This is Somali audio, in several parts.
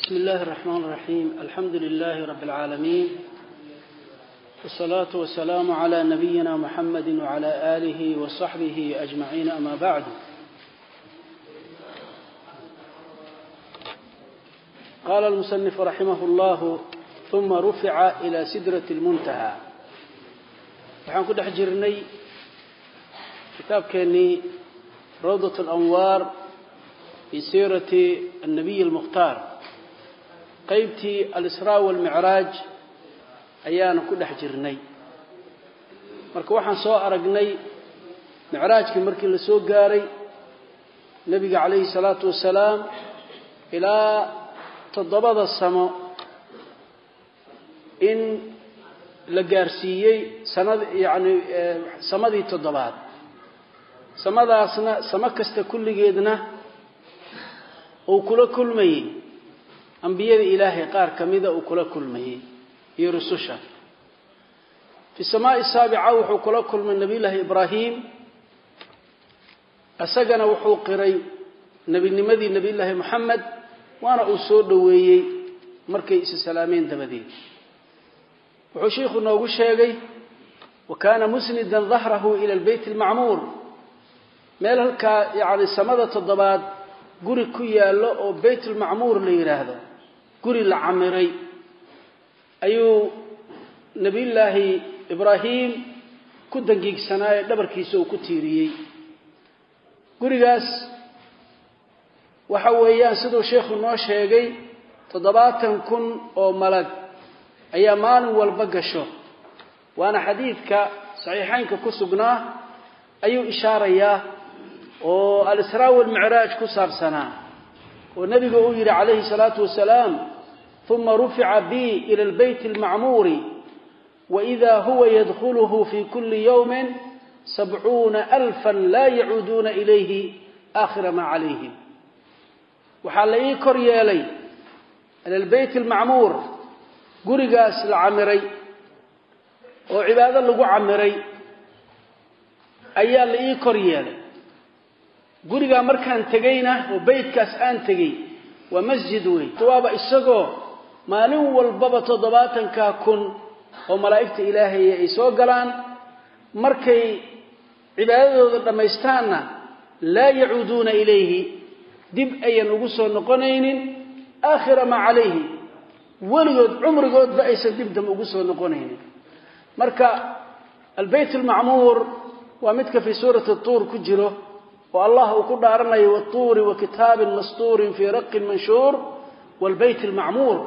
بسم الله الرحمن الرحيم الحمد لله رب العالمين والصلاة والسلام على نبينا محمد وعلى آله وصحبه أجمعين أما بعد قال المصنف رحمه الله ثم رفع إلى سدرة المنتهى waxaan ku dhex jirnay kitaabkeennii rawdat alanwaar fii siirati annabiy almukhtaar qaybtii alisraa walmicraaj ayaanu ku dhex jirnay. Marka waxaan soo aragnay micraajkii markii la soo gaaray nebiga calayhi salaatu wasalaam ilaa toddobada samo in la gaarsiiyey sanad yacni samadii toddobaad. Samadaasna samo kasta kulligeedna uu kula kulmayey ambiyada ilaahay qaar ka mida uu kula kulmayey iyo rususha. Fi samaa'i saabica wuxuu kula kulmay nebiyullaahi ibraahim. Isagana wuxuu qiray nebinimadii nebiyullaahi moxamed waana uu soo dhoweeyey markay isa salaameen dabadeed. Wuxuu shiikhu noogu sheegay wa kaana musnidan dahrahu ila albeyt almacmuur meel halkaa yacni samada toddobaad guri ku yaallo oo beytulmacmuur la yidhaahdo guri la camiray. Ayuu nebiyullaahi ibraahim ku dangiigsanaaye dhabarkiisa uu ku tiiriyey. Gurigaas waxa weeyaan siduu sheikhu noo sheegay toddobaatan kun oo malag ayaa maalin walba gasho. Waana xadiidka saxiixaynka ku sugnaa ayuu ishaarayaa oo alisraa walmicraaj ku saabsanaa. Oo nebigu uu yidhi calayhi salaatu wasalaam uma rufica bi ila albeyti almacmuuri waida huwa yadkhuluhu fi kuli yowmin sabcuuna alfan laa yacuuduuna ilayhi aakhira maa calayhim waxaa la ii kor yeelay ila albeyt almacmuur gurigaas la camiray oo cibaado lagu camiray ayaa la ii kor yeelay gurigaa markaan tegayna oo beytkaas aan tegey waa masjid wey waaba isagoo maalin walbaba toddobaatankaa kun oo malaa'igta ilaahay ay soo galaan markay cibaadadooda dhammaystaanna laa yacuuduuna ilayhi dib ayan ugu soo noqonaynin aakhira maa calayhi weligood cumrigoodba aysan dib dam ugu soo noqonaynin. Marka albeyt almacmuur waa midka fii suurati tuur ku jiro oo allah uu ku dhaaranayo watuuri wa kitaabin mastuurin fii raqin manshuur waalbeyt almacmuur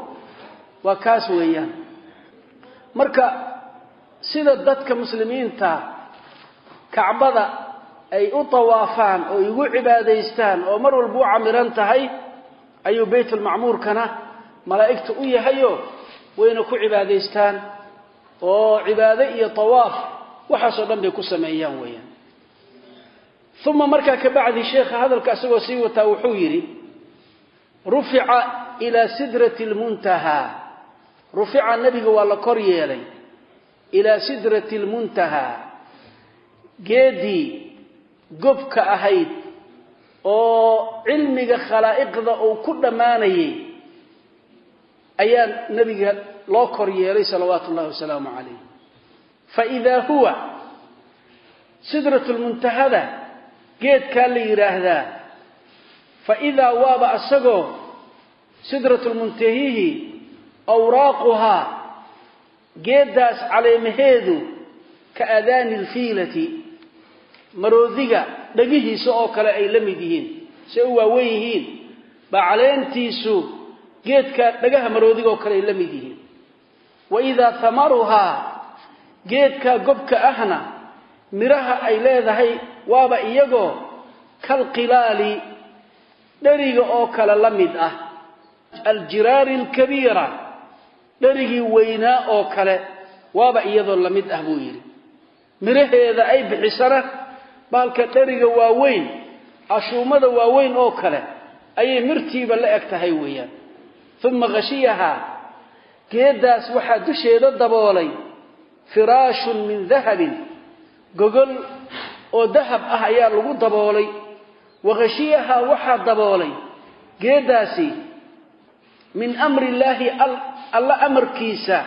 waa kaas weeyaan. Marka sida dadka muslimiinta kacbada ay u tawaafaan oo igu cibaadaystaan oo mar walba u camiran tahay ayuu beytulmacmuurkana malaa'igta u yahayo wayna ku cibaadaystaan oo cibaado iyo tawaaf waxaasoo dhan bay ku sameeyaan weeyaan. Uma markaa ka bacdi sheekha hadalka isagoo sii wataa wuxuu yidhi rufica ilaa sidrati lmuntahaa rufica nebiga waa la kor yeelay ilaa sidrati lmuntahaa geedii gobka ahayd oo cilmiga khalaa'iqda uu ku dhammaanayay ayaa nebiga loo kor yeelay salawaatu ullahi wasalaamu calayh. Fa idaa huwa sidratu lmuntahada geedkaa la yidhaahdaa fa idaa waaba asagoo sidratu lmuntahihi awraaquhaa geeddaas caleemaheedu ka aadaani alfiilati maroodiga dhagihiisa oo kale ay la mid yihiin say u waawen yihiin baa caleentiisu geedka dhagaha maroodiga oo kale ay la mid yihiin. Wa idaa hamaruhaa geedkaa gobka ahna midhaha ay leedahay waaba iyagoo kalqilaali dheriga oo kale la mid ah aljiraari alkabiira dherigii weynaa oo kale waaba iyadoo la mid ah buu yidhi. Midhaheeda ay bixisana baalka dheriga waaweyn ashuumada waaweyn oo kale ayay mirtiiba la eg tahay weeyaan. Uma khashiyahaa geeddaas waxaa dusheeda daboolay firaashun min dahabin gogol oo dahab ah ayaa lagu daboolay. Wakhashiyahaa waxaa daboolay geeddaasi min amri illaahi alla amarkiisa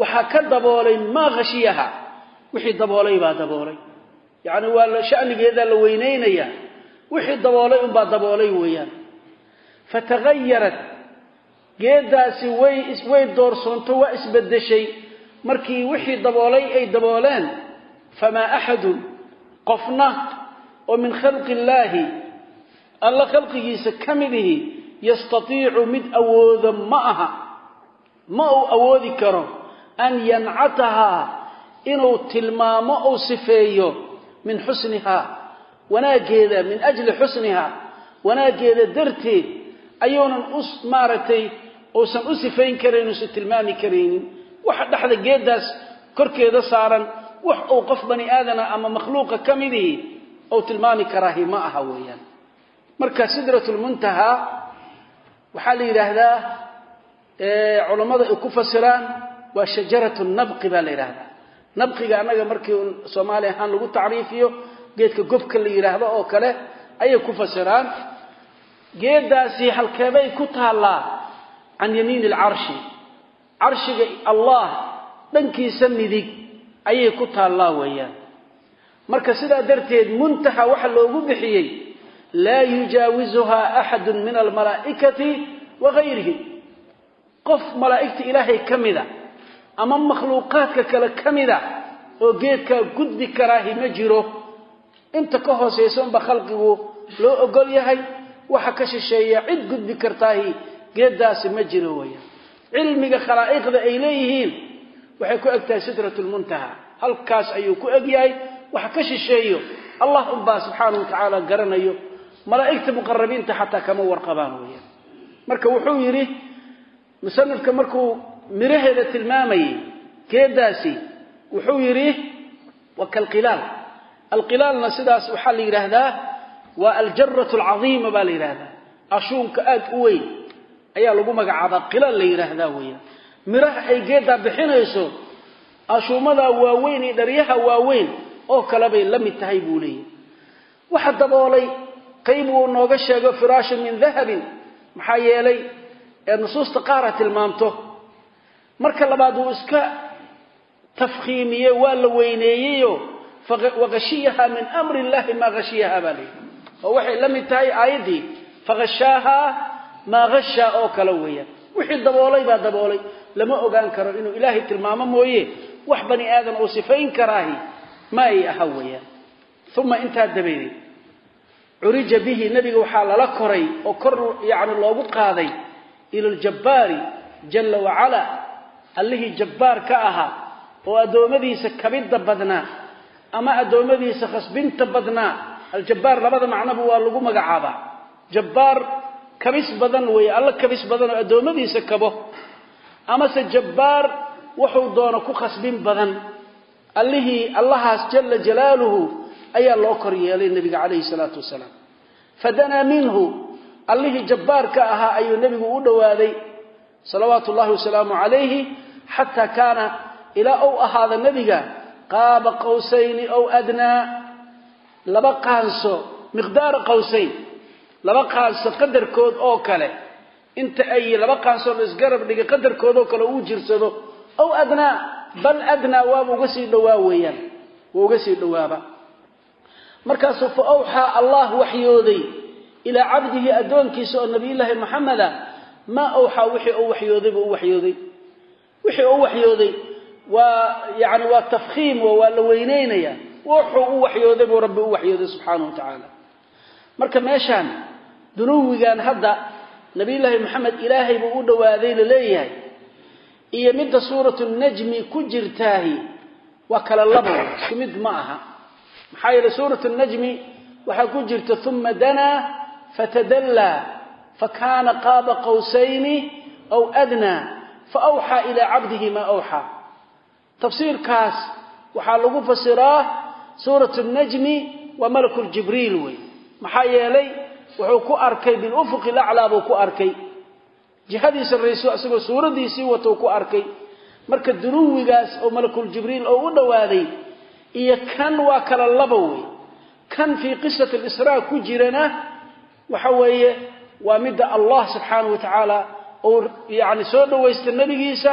waxaa ka daboolay maa khashiyaha. Wixii daboolay baa daboolay. Yacni waa shanigeedaa la weynaynayaa wixii daboolay unbaa daboolay weeyaan. Fataghayarat geedaasi way way doorsoonto waa isbedeshay markii wixii daboolay ay dabooleen famaa axadun qofna oo min khalqi illaahi alla khalqigiisa ka midihi yastatiicu mid awooda ma aha ma uu awoodi karo an yancatahaa inuu tilmaamo uu sifeeyo min xusnihaa wanaaggeeda min ajli xusnihaa wanaaggeeda darteed ayuunan u maaragtay uusan u sifayn karayn uusan tilmaami karaynin waxa dhexda geeddaas korkeeda saaran wax uu qof bani aadana ama makhluuqa ka midihi ou tilmaami karaahi ma aha weeyaan. Marka sidratulmuntahaa waxaa la yidhaahdaa culammada ay ku fasiraan waa shajaratu nabqi baa la yidhaahdaa nabqiga annaga markii soomaali ahaan lagu tacriifiyo geedka gobka la yidhaahdo oo kale ayay ku fasiraan. Geeddaasi halkeebay ku taallaa can yamiini alcarshi. Carshiga allah dhankiisa midig ayay ku taallaa weeyaan. Marka sidaa darteed muntaha waxa loogu bixiyey laa yujaawizuhaa axadu min almalaa'ikati wa gayrihi qof malaa'igta ilaahay ka mida ama makhluuqaadka kale ka mida oo geedkaa gudbi karaahi ma jiro inta ka hoosaysa unba khalqigu loo ogol yahay waxa ka shisheeya cid gudbi kartaahi geeddaasi ma jiro weeyaan cilmiga khalaa'iqda ay leeyihiin waxay ku eg tahay sidratulmuntaha halkaas ayuu ku eg yahay waxa ka shisheeyo allah unbaa subxaanahu watacaala garanayo malaa'igta muqarabiinta xataa kama warqabaan weeyaan marka wuxuu yidhi musanifka markuu miraheeda tilmaamayay geeddaasi wuxuu yidhi wa kalqilaal. Alqilaalna sidaas waxaa la yidhaahdaa waa aljaratu alcadiima baa la yidhaahdaa. Ashuunka aad u weyn ayaa lagu magacaabaa qilaal la yidhaahdaa weeyaan. Miraha ay geeddaa bixinayso ashuumadaa waaweyn iyo dharyaha waaweyn oo kale bay la mid tahay buu leeyahy waxa daboolay qayb uu nooga sheego firaashun min dahabin maxaa yeelay ee nusuusta qaara tilmaamto marka labaad wuu iska tafkhiimiyey waa la weyneeyeyo waqashiyaha min amri illahi maa hashiyaha baa layidhi oo waxay la mid tahay aayaddii faghashaaha maa hashaa oo kale weeyaan. Wixii daboolay baa daboolay. Lama ogaan karo inuu ilaahay tilmaamo mooye wax bani aadan uu sifayn karaahi ma ay aha weeyaan. Uma intaa dabadeed curija bihi waxaa lala koray oo kor yacni loogu qaaday ila aljabbaari jalla wacala allihii jabbaar ka ahaa oo addoommadiisa kabidda badnaa ama addoommadiisa khasbinta badnaa aljabbaar labada macnoba waa lagu magacaabaa. Jabbaar kabis badan weeye alla kabis badan oo addoommadiisa kabo amase jabbaar wuxuu doono ku khasbin badan allihii allahaas jalla jalaaluhu ayaa loo kor yeelay nebiga calayhi salaatu wasalaam. Fadanaa minhu allihii jabbaarka ahaa ayuu nebigu u dhowaaday salawaatu ullahi wasalaamu calayhi xataa kaana ilaa ou ahaada nebiga qaaba qawsayni ow adnaa laba qaanso miqdaara qawsayn laba qaanso qadarkood oo kale. Inta ay laba qaansoo la isgarab dhigay qadarkoodoo kale uu jirsado ow adnaa bal adnaa waaba uga sii dhowaa weeyaan waa uga sii dhowaaba. Markaasuu fa awxaa allah waxyooday ilaa cabdihi addoonkiisa oo nabiyullaahi maxameda maa awxaa wixii u waxyooday buu u waxyooday. Wixii u waxyooday waa yani waa tafkhiim waa la weyneynaya. Wuxuu u waxyooday buu rabbi u waxyooday subxaanahu wa tacaala. Marka meeshaan dunuwigan hadda nabiyullaahi maxamed ilaahay buu u dhowaaday la leeyahay iyo midda suuratu najmi ku jirtaahi waa kala labo isku mid ma aha. Maxaa yeele suuratu najmi ku jirta fatadallaa fakaana qaaba qawsayni aw adnaa faawxaa ilaa cabdihi maa awxaa tafsiirkaas waxaa lagu fasiraa suuratu najmi waa malakuljibriil wey maxaa yeelay wuxuu ku arkay bilufuqi laclaa buu ku arkay jihadii sarrayso isagoo suuraddiisii watou ku arkay marka dunuwigaas oo malakuljibriil oo u dhowaaday iyo kan waa kala laba wey kan fii qisati alisraa ku jirana waxa weeye waa midda allah subxaanahu wa tacaala uu yani soo dhawaystay nebigiisa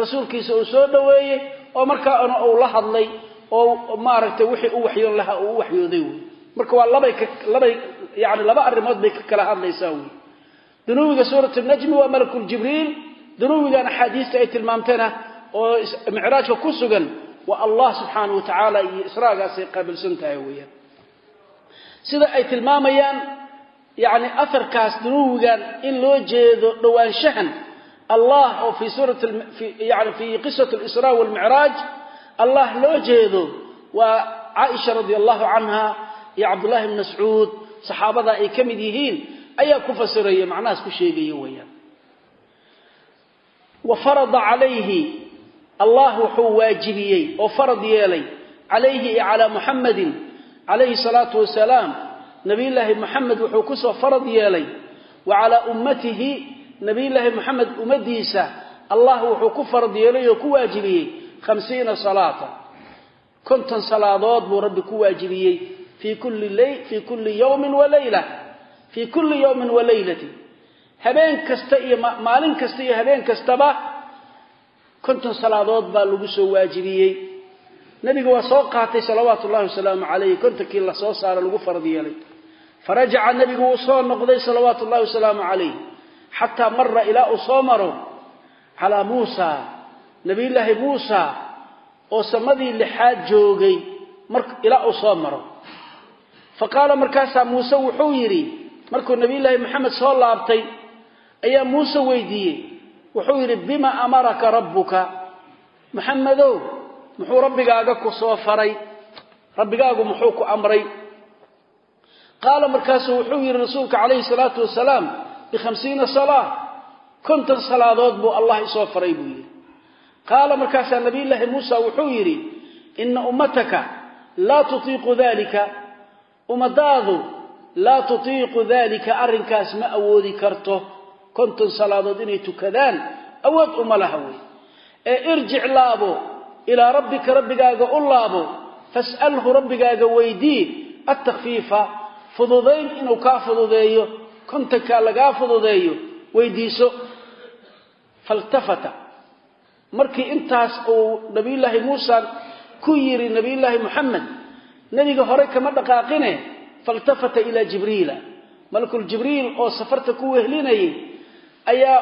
rasuulkiisa uu soo dhaweeyey oo markaana uu la hadlay oo maaragtay wixii u waxyoon lahaa uu u waxyooday wey marka waa labay labay yani laba arrimood bay ka kala hadlaysaa wey dunuwiga suurat najmi waa malakuljibriil dunuwigan axaadiista ay tilmaamtana oo micraajka ku sugan waa allah subxaanau wa iyo israagaasay qaabilsan tahay weeyaan sida ay tilmaamayaan yani aharkaas dunuwigan in loo jeedo dhowaanshahan allah oo fi suurat yani fi qisat lisra walmicraaj allah loo jeedo waa caaisha radi allahu canha iyo cabdullahi bn mascuud saxaabada ay ka mid yihiin ayaa ku fasiraya macnahaas ku sheegaya weeyaan. Wa farada calayhi allah wuxuu waajibiyey oo farad yeelay calayhi iyo calaa muxamadin calayhi salaatu wasalaam nabiyullaahi moxamed wuxuu ku soo farad yeelay. Wa calaa ummatihi nabiyullaahi moxamed ummadiisa allah wuxuu ku farad yeelay oo ku waajibiyey hamsiina salaata. Konton salaadood buu rabbi ku waajibiyey. Fii kulli yawmin wa layla. Fii kulli yawmin wa laylati. Habeen kasta iyo maalin kasta iyo habeen kastaba konton salaadood baa lagu soo waajibiyey. Nebiga waa soo qaatay salawaatu ullahi wasalaamu calayh kontonkii la soo saaro lagu farad farajaca nebigu wuu soo noqday salawaatu ullahi wasalaamu calayh xataa mara ilaa uu soo maro calaa muusa nabiyullaahi muusa oo samadii lixaad joogay ilaa uu soo maro. Fa qaala markaasaa muuse wuxuu yidhi markuu nabiyullaahi maxamed soo laabtay ayaa muuse weydiiyey wuxuu yidhi bima amaraka rabbuka? Maxamedow muxuu rabbigaaga ku soo faray rabbigaagu muxuu ku amray qaala markaasuu wuxuu yidhi rasuulka calayhi salaatu wasalaam bikhamsiina salaa konton salaadood buu allah isoo faray buu yidhi. Qaala markaasaa nabiyullaahi muusa wuxuu yidhi ina ummataka laa tutiiqu dalika ummadaadu laa tutiiqu dalika arrinkaas ma awoodi karto. Konton salaadood inay tukadaan awood uma laha wey. Ee irjic laabo ilaa rabbika rabbigaaga u laabo fas'alhu rabbigaaga weydii attakfiifa fududayn inuu kaa fududeeyo kontonkaa lagaa fududeeyo weydiiso faltafata. Markii intaas uu nabiyullaahi muusa ku yidhi nabiyullaahi moxamed nebiga hore kama dhaqaaqine faltafata ilaa jibriila. Malakul jibriil oo safarta ku wehlinayay ayaa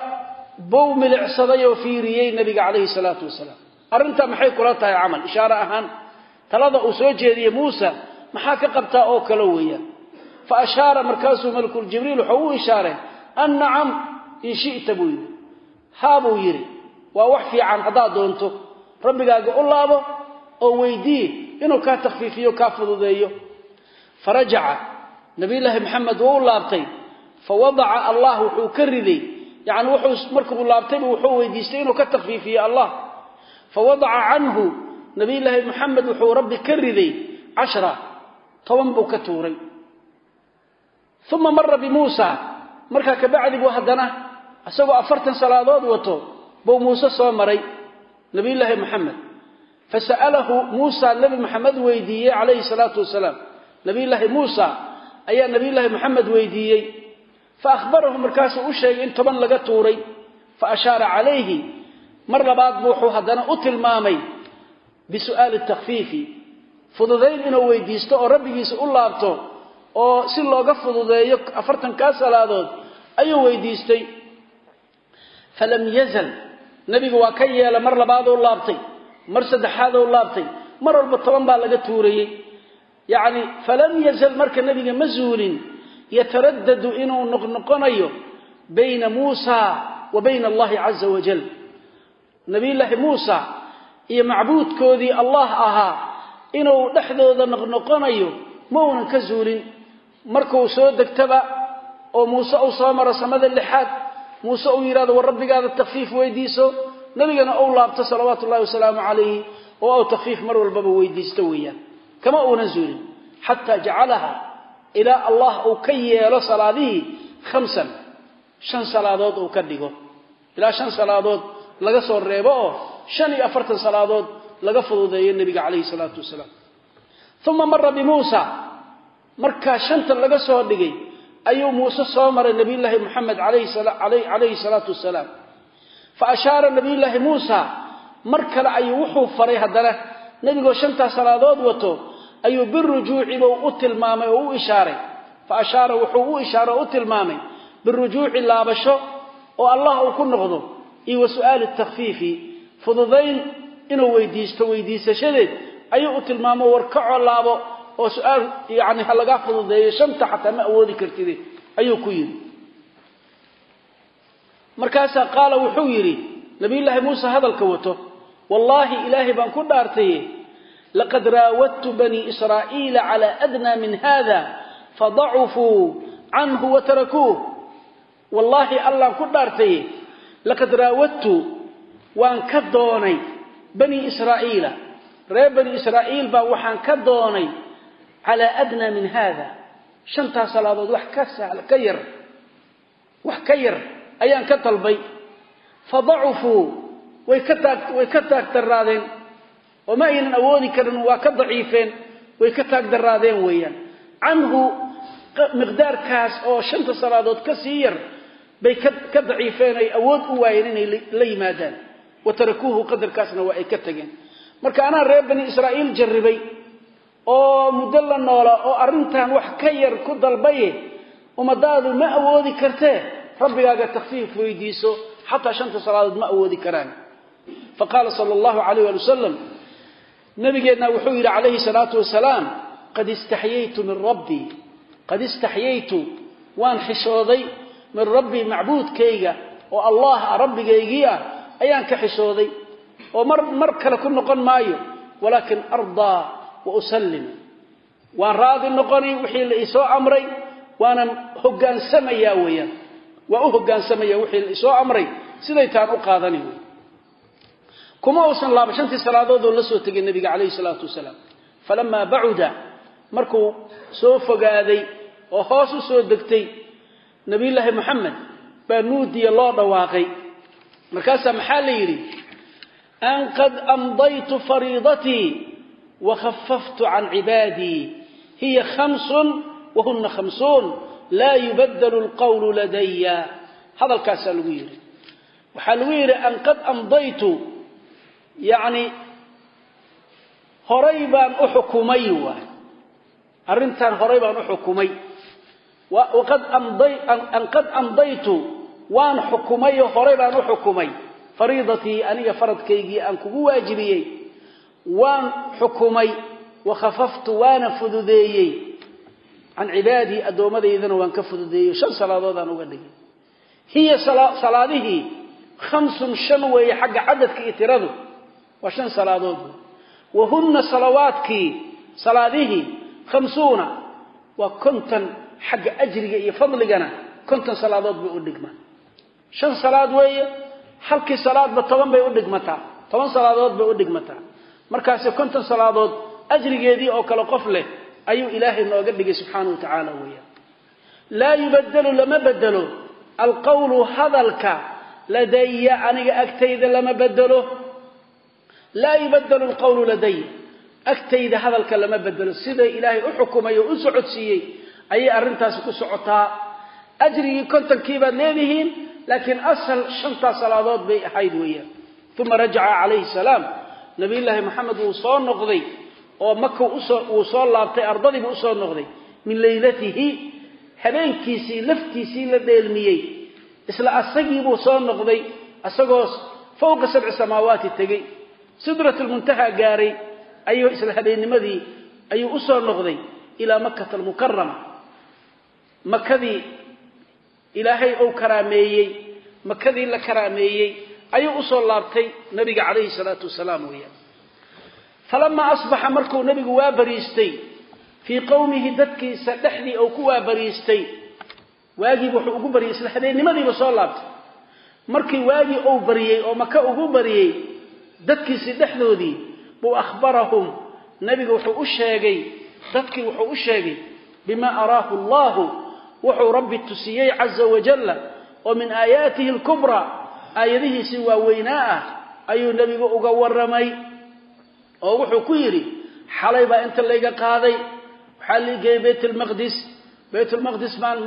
bow milicsaday oo fiiriyey nabiga calayhi salaatu wasalaam. Arrintaa maxay kula tahay camal? Ishaare ahaan talada uu soo jeediyey muusa maxaa ka qabtaa oo kale weeyaan fa ashaara markaasuu malakul jibriil wuxuu u ishaaray an nacam in shi'ta buu yidhi. Haa buu yidhi. Waa wax fiican haddaad doonto. Rabbigaaga u laabo oo weydii inuu kaa takhfiifiyo kaa fududeeyo. Farajaca nabiyullaahi maxamed wuu u laabtay. Fa wadaca allah wuxuu ka riday. Yani wuxuu markuu laabtayba wuxuu weydiistay inuu ka takfiifiyo allah fa wadaca canhu. Nabiyullaahi maxamed wuxuu ka riday cashra toban buu ka tuuray uma mara bimuusa markaa kabacdi buu haddana isagoo afartan salaadood wato buu muuse soo maray nabiyullaahi maxamed fasa'alahu muusa nebi maxamed weydiiyey calayhi salaatu wasalaam. Nabiyullaahi muusa ayaa nabiyullaahi maxamed weydiiyey. Faahbarahu markaasuu u sheegay in toban laga tuuray. Fa ashaara calayhi. Mar labaad wuxuu haddana u tilmaamay bisu'aali takfiifi fududayn inuu weydiisto oo rabbigiisa u laabto oo si looga fududeeyo afartankaa salaadood ayuu weydiistay. Falam yazal nebigu waa ka yeela mar labaaduu laabtay mar saddexaaduu laabtay mar walba toban baa laga tuurayey. Yacni falam yazal marka nebiga ma zuulin yataradadu inuu noqnoqonayo bayna muusa wa bayna allahi caza wajal nabiyullaahi muusa iyo macbuudkoodii allah ahaa inuu dhexdooda noqnoqonayo ma uunan ka zuulin markuu soo degtaba oo muuse uu soo maro samada lixaad muuse uu yidhahdo war rabbigaada takfiif weydiiso. Nebigana uu laabto salawaatu ullahi wasalaamu calayhi oo uu takfiif mar walbaba weydiisto weeyaan. Kama uunan zuulin xataa jacalaha ilaa allah uu ka yeelo salaadihii khamsan shan salaadood uu ka dhigo. Ilaa shan salaadood laga soo reebo oo shan iyo afartan salaadood laga fududeeyo nebiga calayhi salaatu wasalaam. Uma mara bimuusa markaa shanta laga soo dhigay ayuu muuse soo maray nabiyullaahi moxamed calayhi salaatu wasalaam. Fa ashaara nabiyullaahi muusa mar kale ayuu wuxuu faray haddana. Nebigoo shantaas salaadood wato ayuu birujuuciba u tilmaamay oo u ishaaray. Fa ashaara wuxuu u ishaaray oo u tilmaamay birujuuci laabasho oo allah uu ku noqdo iyo wa su'aali takfiifi fududayn inuu weydiisto weydiisashadeed ayuu u tilmaamo war kacoo laabo oo su'aal yani ha lagaa fududeeyo shanta xataa ma awoodi kartide ayuu ku yidhi. Markaasaa qaala wuxuu yidhi nabiyullaahi muuse hadalka wato. Wallaahi ilaahay baan ku dhaartaye laqad raawadtu banii israa'iila calaa adnaa min hada fadacufuu canhu watarakuuh wallaahi allaan ku dhaartaye laqad raawadtu waan ka doonay banii israa'iila. Reer bani israa'iil baa waxaan ka doonay calaa adnaa min haada. Shantaas salaadood wax ka yar wax ka yar ayaan ka dalbay fa dacufuu way ka taag taagdaraadeen oo ma aynan awoodi karin waa ka daciifeen way ka taagdaraadeen weeyaan. Canhu miqdaarkaas oo shanta salaadood ka sii yar bay ka daciifeen ay awood u waayeen inay la yimaadaan. Wa tarakuuhu qadarkaasna waa ay ka tageen. Marka anaa reer bani israa'iil jarribay oo muddo la noola oo arrintan wax ka yar ku dalbaye ummadaadu ma awoodi kartee rabbigaaga takfiif weydiiso xataa shanta salaadood ma awoodi karaan. Fa sala allahu calayh ali wasalam nabigeenna wuxuu yidhi calayhi salaatu wasalaam qad istaxyaytu min rabbii qad istaxyaytu waan xishooday min rabbii macbuudkayga oo allah ah rabbigaygii ah ayaan ka xishooday oo mar kale ku noqon maayo walaakin ardaa wa usallim waan raadi noqoni wixii la isoo amray waanan hogaansamayaa weeyaan. Waa u hogaansamaya wixii la isoo amray siday taan u qaadani wey kuma uusan laaba shantii salaadood oo la soo tegay nabiga calayhi salaatu wasalaam. Falamaa bacuda markuu soo fogaaday oo hoos u soo degtay nabiyullaahi moxamed baa nuudiya loo dhawaaqay wakhafaftu can cibaadii hiya khamsun wahuna khamsuun laa yubadelu lqawlu ladaya hadalkaasaa lagu yidhi waxaa lagu yidhi an qad amdaytu yacni horay baan u xukumay waay arrintan horay baan u xukumay an qad amdaytu waan xukumayo horay baan u xukumay fariidatii aniga faradkaygii aan kugu waajibiyey waan xukumay wakhafaftu waana fududeeyey. Can cibaadii addoommadaydana waan ka fududeeyey shan salaadoodaan uga dhigay. Hiya salaadihii khamsun shan weeye xagga cadadka iyo tiradu waa shan salaadood. Wa hunna salawaadkii salaadihii khamsuuna waa konton xagga ajriga iyo fadligana konton salaadood bay u dhigmaan. Shan salaad weeye halkii salaadba toban bay u dhigmataa toban salaadood bay u dhigmataa markaasi konton salaadood ajrigeedii oo kale qof leh ayuu ilaahay nooga dhigay subxaana wa tacaala weeyaan. Laa yubadelu lama bedelo alqawlu hadalka ladaya aniga agtayda lama bedelo laa yubadelu alqawlu ladaya agtayda hadalka lama bedelo sida ilaahay u xukumay oo u socodsiiyey ayay arrintaasi ku socotaa. Ajrigii kontonkii baad leedihiin laakiin asal shantaas salaadood bay ahayd weeyaan. Uma rajaca calayhi salaam nabiyullaahi maxamed wuu soo noqday oo maka wuu soo laabtay ardadiibu u soo noqday min leylatihi habeenkiisii laftiisii la dheelmiyey. Isla asagiibuu soo noqday isagoo fowqa sabci samaawaati tegey. Sidratulmuntaha gaaray ayuu isla habeennimadii ayuu u soo noqday ilaa makata almukarama makadii ilaahay ou karaameeyey makadii la karaameeyey ayuu u soo laabtay nabiga calayhi salaatu wasalaam weeyaan. Falamaa asbaxa markuu nabigu waa bariistay fii qowmihi dadkiisa dhexdii uu ku waa bariistay waagiiba wuxuu ugu baryay isla habeennimadiiba soo laabtay. Markii waagii uu baryey oo maka ugu baryey dadkiisii dhexdoodii buu akhbarahum nabiga wuxuu u sheegay dadkii wuxuu u sheegay bimaa araahu allahu wuxuu rabbi tusiyey caza wajalla oo min aayaatihi alkubraa aayadihiisii waaweynaa ah ayuu nebigu uga warramay oo wuxuu ku yidhi xalay baa inta layga qaaday. Waxaa liigeeyey bayt almaqdis baytulmaqdis baan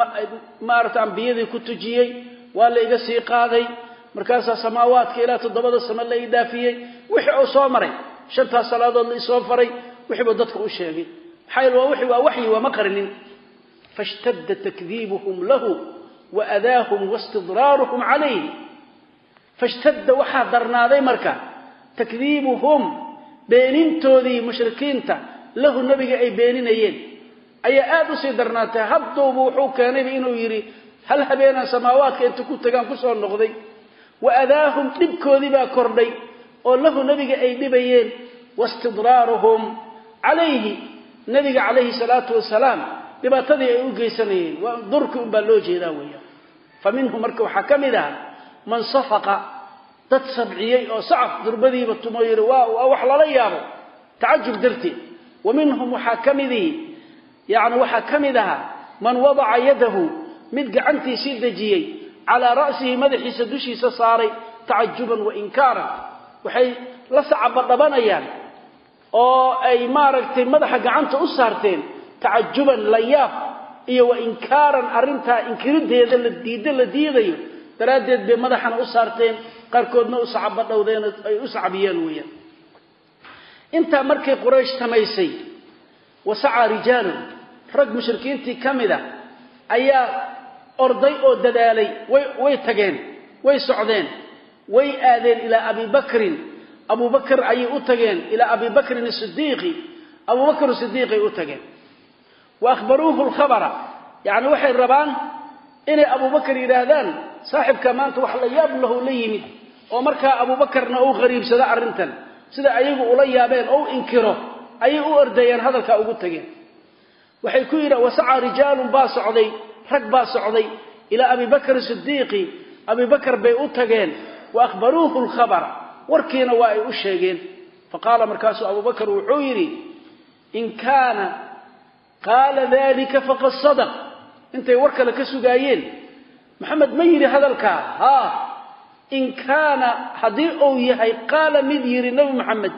maarata ambiyadii ku tujiyey waa la iga sii qaaday. Markaasaa samaawaadka ilaa toddobada same la ii dhaafiyey. Wixii uu soo maray shantaas salaadood la isoo faray wixii buu dadka u sheegay. Maxaa yeele waa wixii waa waxyi waa ma qarinin. Fashtadda takdiibuhum lahu wa adaahum waistidraaruhum calayh fashtadda waxaa darnaaday marka takdiibuhum beenintoodii mushrikiinta lahu nebiga ay beeninayeen. Ayaa aada u sii darnaatay hadduuba wuxuu keenayba inuu yidhi hal habeenaan samaawaadka inta ku tagaan ku soo noqday? Wa adaahum dhibkoodii baa kordhay oo lahu nebiga ay dhibayeen waistidraaruhum calayhi. Nebiga calayhi salaatu wasalaam dhibaatadii ay u geysanayeen. Durki unbaa loo jeedaa weeyaan. Fa minhum marka waxaa ka mid ah man safaqa dad sabciyey oo sacaf durbadiiba tumo yidhi waa waa wax lala yaabo. Tacajub darteed. Wa minhum waxaa ka midihi yacni waxaa ka mid ahaa man wadaca yadahu mid gacantiisii dejiyey calaa ra'sihi madaxiisa dushiisa saaray tacajuban wa inkaaran. Waxay la sacabadhabanayaan oo ay maaragtay madaxa gacanta u saarteen tacajuban layaab iyo wa inkaaran arrintaa inkirideeda la diidda la diidayo daraaddeed bay madaxana u saarteen qaarkoodna u sacabadhowdeen ay u sacbiyeen weeyaan. Intaa markay quraysh samaysay wasacaa rijaalun rag mushrikiintii ka mid a ayaa orday oo dadaalay way tageen way socdeen way aadeen ilaa abi bakrin. Abu bakr ayay u tageen ilaa abi bakrin sidiiqi abu bakr sidiiqay u tageen. Wa akhbaruuhu lkhabara yacni waxay rabaan inay abu bakr yidhaahdaan saaxibka maanta wax la yaab lahu la yimid oo markaa abu bakarna uu qariibsado arrintan sida ayagu ula yaabeen ou inkiro ayay u ordayeen hadalkaa ugu tageen. Waxay ku yidha wasaca rijaalun baa socday rag baa socday ilaa abi bakr sidiiqi abi bakr bay u tageen wa akhbaruuhu lkhabara warkiina waa ay u sheegeen. Faqaala markaasuu abu bakr wuxuu yidhi in kaana qaala dalika faqad sadaq. Intay war kale ka sugaayeen maxamed ma yidhi hadalkaa haa in kaana haddii uu yahay qaala mid yidhi nebi maxamed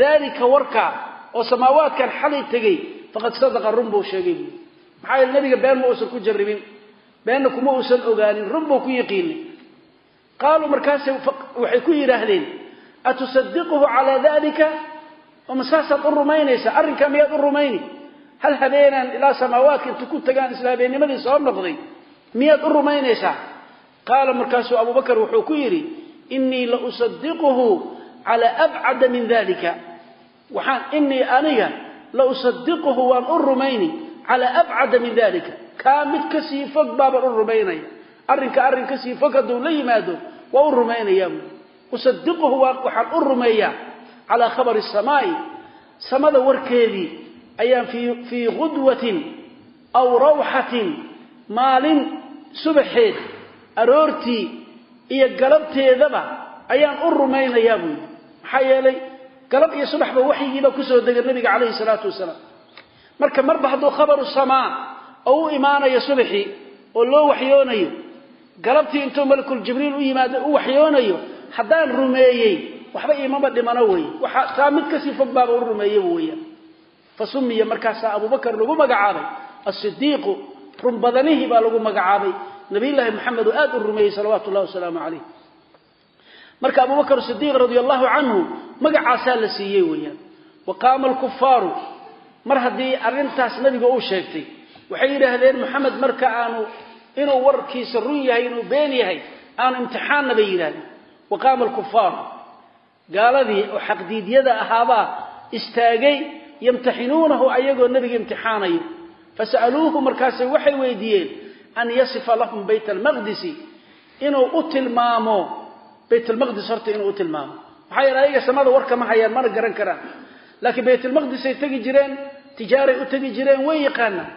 daalika warkaa oo samaawaadkan xalay tegey faqad sadaqa run buu sheegay. Buui maxaa yeele nebiga been ma uusan ku jarribin beenna kuma uusan ogaanin run buu ku yiqiinay qaaluu markaase waxay ku yidhaahdeen atusadiquhu calaa dalika oma saasaad u rumaynaysaa arrinkaa miyaad u rumayni? Hal habeenaan ilaa samaawaadka inta ku tagaan isla habeennimadii soo noqday miyaad u rumaynaysaa? Qaala markaasuu abu bakr wuxuu ku yidhi inii la usadiquhu calaa abcada min dalika waxaan inii aniga la usadiquhu waan u rumayni calaa abcada min dalika kaa mid ka sii fog baabaan u rumaynaya. Arrinka arrin ka sii fog hadduu la yimaado waa u rumaynayaa buui usadiquhu waxaan u rumeeyaa calaa khabari samaa'i. Samada warkeedii ayaan fii qudwatin aw rawxatin maalin subaxeed aroortii iyo galabteedaba ayaan u rumaynayaa buu yidhi. Maxaa yeelay galab iyo subaxba waxyigiibaa ku soo degay nabiga calayhi salaatu wasalaam. Marka marba hadduu khabaru samaa oo u imaanayo subaxii oo loo waxyoonayo galabtii intuu malakul jibriil u yimaado u waxyoonayo haddaan rumeeyey waxba imama dhimano wey taa mid ka sii fog baaba u rumeeyaba weeyaan fa sumiya markaasaa abubakar lagu magacaabay asidiiqu run badanihii baa lagu magacaabay. Nabiyullaahi maxamed oo aad u rumeeyey salawaatu ullahi wasalaamu calayh. Marka abubakr sidiiq radia allahu canhu magacaasaa la siiyey weeyaan. Wa qaama alkufaaru mar haddii arrintaas nabiga uu sheegtay waxay yidhaahdeen maxamed marka aanu inuu warkiisa run yahay inuu been yahay aanu imtixaanna bay yidhahdeen wa qaama alkufaaru gaaladii oo xaqdiidyada ahaabaa istaagay yamtaxinuunahu ayagoo nebiga imtixaanayo fasa'aluuhu markaasay waxay weydiiyeen an yasifa lahum bayt almaqdisi inuu u tilmaamo bayt almaqdis horta inuu u tilmaamo. Maxaa yeele ayaga samada warka ma hayaan mana garan karaan. Laakiin baytalmaqdisay tegi jireen tijaaray u tegi jireen way yaqaanaan.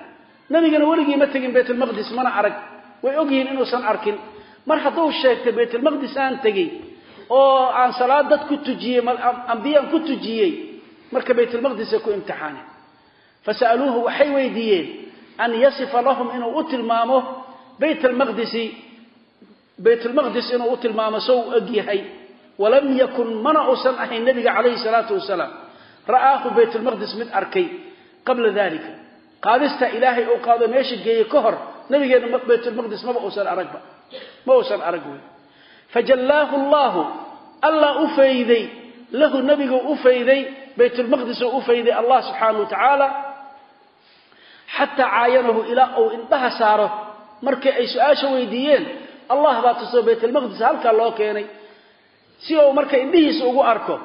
Nabigana weligii ma tegin baytalmaqdis mana arag. Way ogyihiin inuusan arkin. Mar hadduu sheegtay baytalmaqdis aan tegey oo aan salaad dad ku tujiyey ambiyaan ku tujiyey marka baytalmaqdisay ku imtixaaneen fasa'aluuhu waxay weydiiyeen an yasifa lahum inuu u tilmaamo bayt almaqdisi baytulmaqdis inuu u tilmaamo sow og yahay. Walam yakun mana uusan ahayn nebiga calayhi salaatu wasalaam. Ra'aahu baytulmaqdis mid arkay qabla dalika qaadista ilaahay uu qaado meesha geeye ka hor nabigeena baytulmaqdis maba uusan aragba ma uusan arag wey. Fajallaahu allaahu allah u fayday lahu nabigu u fayday baytulmaqdis oo u fayday allah subxaanahu wa tacaala xataa caayanahu ilaa uu indhaha saaro. Markii ay su'aasha weydiiyeen allah baa tusoo baytulmaqdis halkaa loo keenay. Si uu marka indhihiisa ugu arko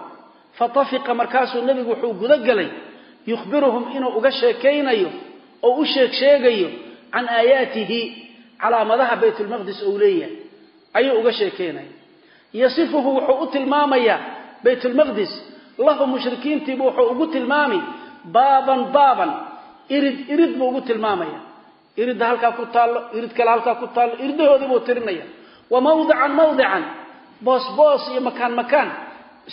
fatafiqa markaasuu nebigu wuxuu gudagelay yukhbiruhum inuu uga sheekaynayo oo u sheeg sheegayo can aayaatihi calaamadaha baytulmaqdis ou leeyahay. Ayuu uga sheekaynaya yasifuhu wuxuu u tilmaamayaa baytulmaqdis lahu mushrikiintiibu wuxuu ugu tilmaami baaban baaban irid irid buu ugu tilmaamaya. Iridda halkaa ku taallo irid kale halkaa ku taallo iridahoodii buu tirinaya. Wa mawdican mawdican boos boos iyo makaan makaan.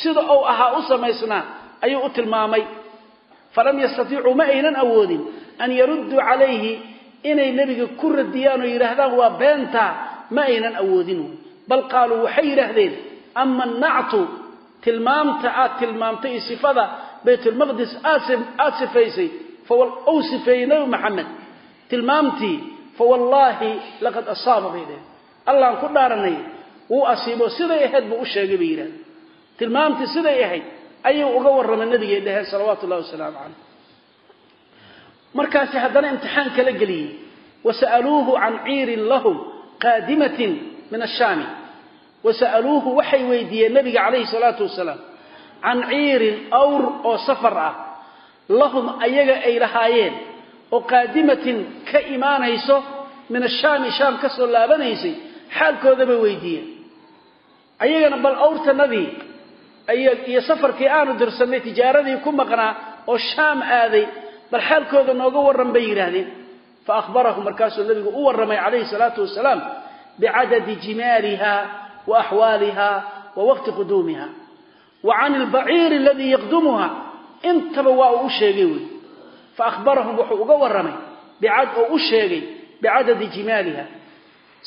Sida uu ahaa u samaysnaa ayuu u tilmaamay. Falam yastatiicuu ma aynan awoodin an yarudduu calayhi inay nebiga ku radiyaan oo yidhaahdaan waa beentaa ma aynan awoodin. Bal qaaluu waxay yidhaahdeen ama nactu tilmaamta aad tilmaamtay iyo sifada baytulmaqdis aad sifaysay ou sifeeyey nebi maxamed tilmaamtii fawallaahi laqad asaaba bay dheheen allahan ku dhaaranay wuu asiibo siday ahayd buu u sheegay bay yidhahdeen tilmaamtii siday ahayd ayuu uga warramay nabigay dheheen salawaatu ullahi wasalaamu calayh markaasi haddana imtixaan kala geliyey wasa'aluuhu can ciirin lahum qaadimatin min ashaami wasa'aluuhu waxay weydiiyeen nabiga calayhi salaatu wasalaam can awr oo safar lahum ayaga ay lahaayeen. oo qaadimatin ka imaanayso min ashaami shaam ka soo laabanaysay xaalkooda bay weydiiyeen. Ayagana bal awrtanadii iyo safarkii aanu dirsannay tijaaradii ku maqnaa oo shaam aaday bal xaalkooda nooga warran bay yidhaahdeen. Fa ahbarahu markaasuu nabigu u warramay calayhi salaatu wasalaam bicadadi jimaaliha wa axwaaliha wa waqti quduumiha wa can albaciiri aladii yaqdumuha intaba waa uu u sheegay wey fa ahbarahum wuxuu uga warramay bicad oo u sheegay bicadadi jimaaliha.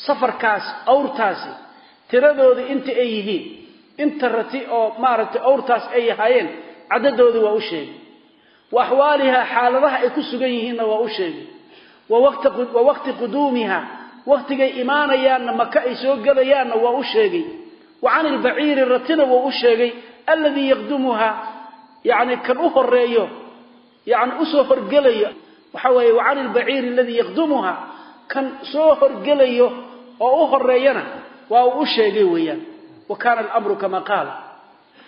Safarkaas awrtaasi tiradooda inta ay yihiin inta rati oo maaragtay awrtaas ay yahaayeen caddadoodii waa u sheegay. Wa axwaaliha xaaladaha ay ku sugan yihiinna waa u sheegay. Wa waqti quduumiha waqtigay imaanayaanna maka ay soo gelayaanna waa u sheegay. Wa can ilbaciiri ratina waa u sheegay alladii yaqdumuha yani kan u horeeyo yani u soo horgelayo waxa weeye wa can ilbaciiri aladii yaqdumuha kan soo horgelayo oo u horeeyana waa uu u sheegay weeyaan. Wa kaana alamru kama qaala.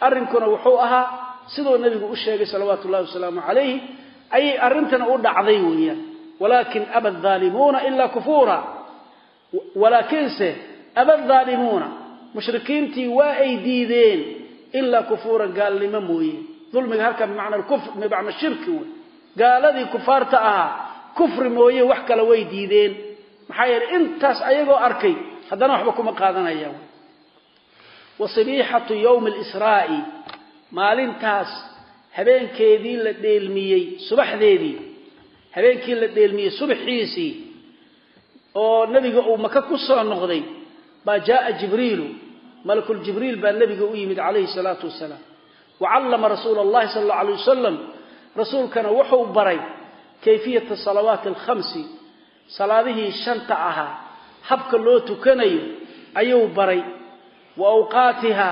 Arrinkuna wuxuu ahaa siduu nabigu u sheegay salawaatu ullahi wasalaamu calayhi ayay arrintana u dhacday weeyaan. Walaakin aba aalimuuna ilaa kufuura. Walaakiinse aba aalimuuna mushrikiintii waa ay diideen ilaa kufuuran gaalnimo mooye dulmiga halkan bimacna shirki wey. Gaaladii kufaarta ahaa kufri mooye wax kale way diideen. Maxaa yeeley intaas ayagoo arkay haddana waxba kuma qaadanayaan wa sabiixatu yowmi alisraa'i maalintaas habeenkeedii la dheelmiyey subaxdeedii habeenkii la dheelmiyey subaxiisii oo nebiga uu maka ku soo noqday baa jaaa jibriilu. Malakuljibriil baa nebiga u yimid calayhi salaatu wasalaam wa callama rasuula allahi sala allau alay wasalam rasuulkana wuxuu baray kayfiyata salawaati alkhamsi salaadihii shanta ahaa habka loo tukanayo ayuu baray wa awqaatiha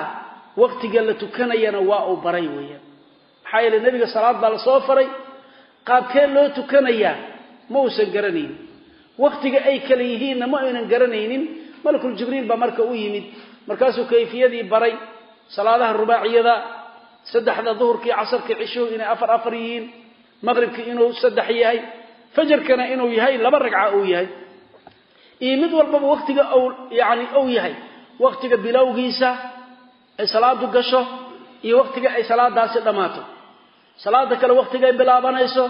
waqtiga la tukanayana waa uu baray weeyaan maxaa yeele nebiga salaad baa la soo faray qaabkee loo tukanayaa ma uusan garanaynin waqtiga ay kale yihiinna ma aynan garanaynin malakul jibriil baa marka u yimid markaasuu kayfiyadii baray salaadaha rubaaciyada saddexda duhurkii casarkii cishuhu inay afar afar yihiin maqribkii inuu saddex yahay fajarkana inuu yahay laba ragca uu yahay. Iyo mid walbaba waqtiga yani uu yahay waqtiga bilowgiisa ay salaadu gasho iyo waqtiga ay salaadaasi dhammaato. Salaada kale waqtiga ay bilaabanayso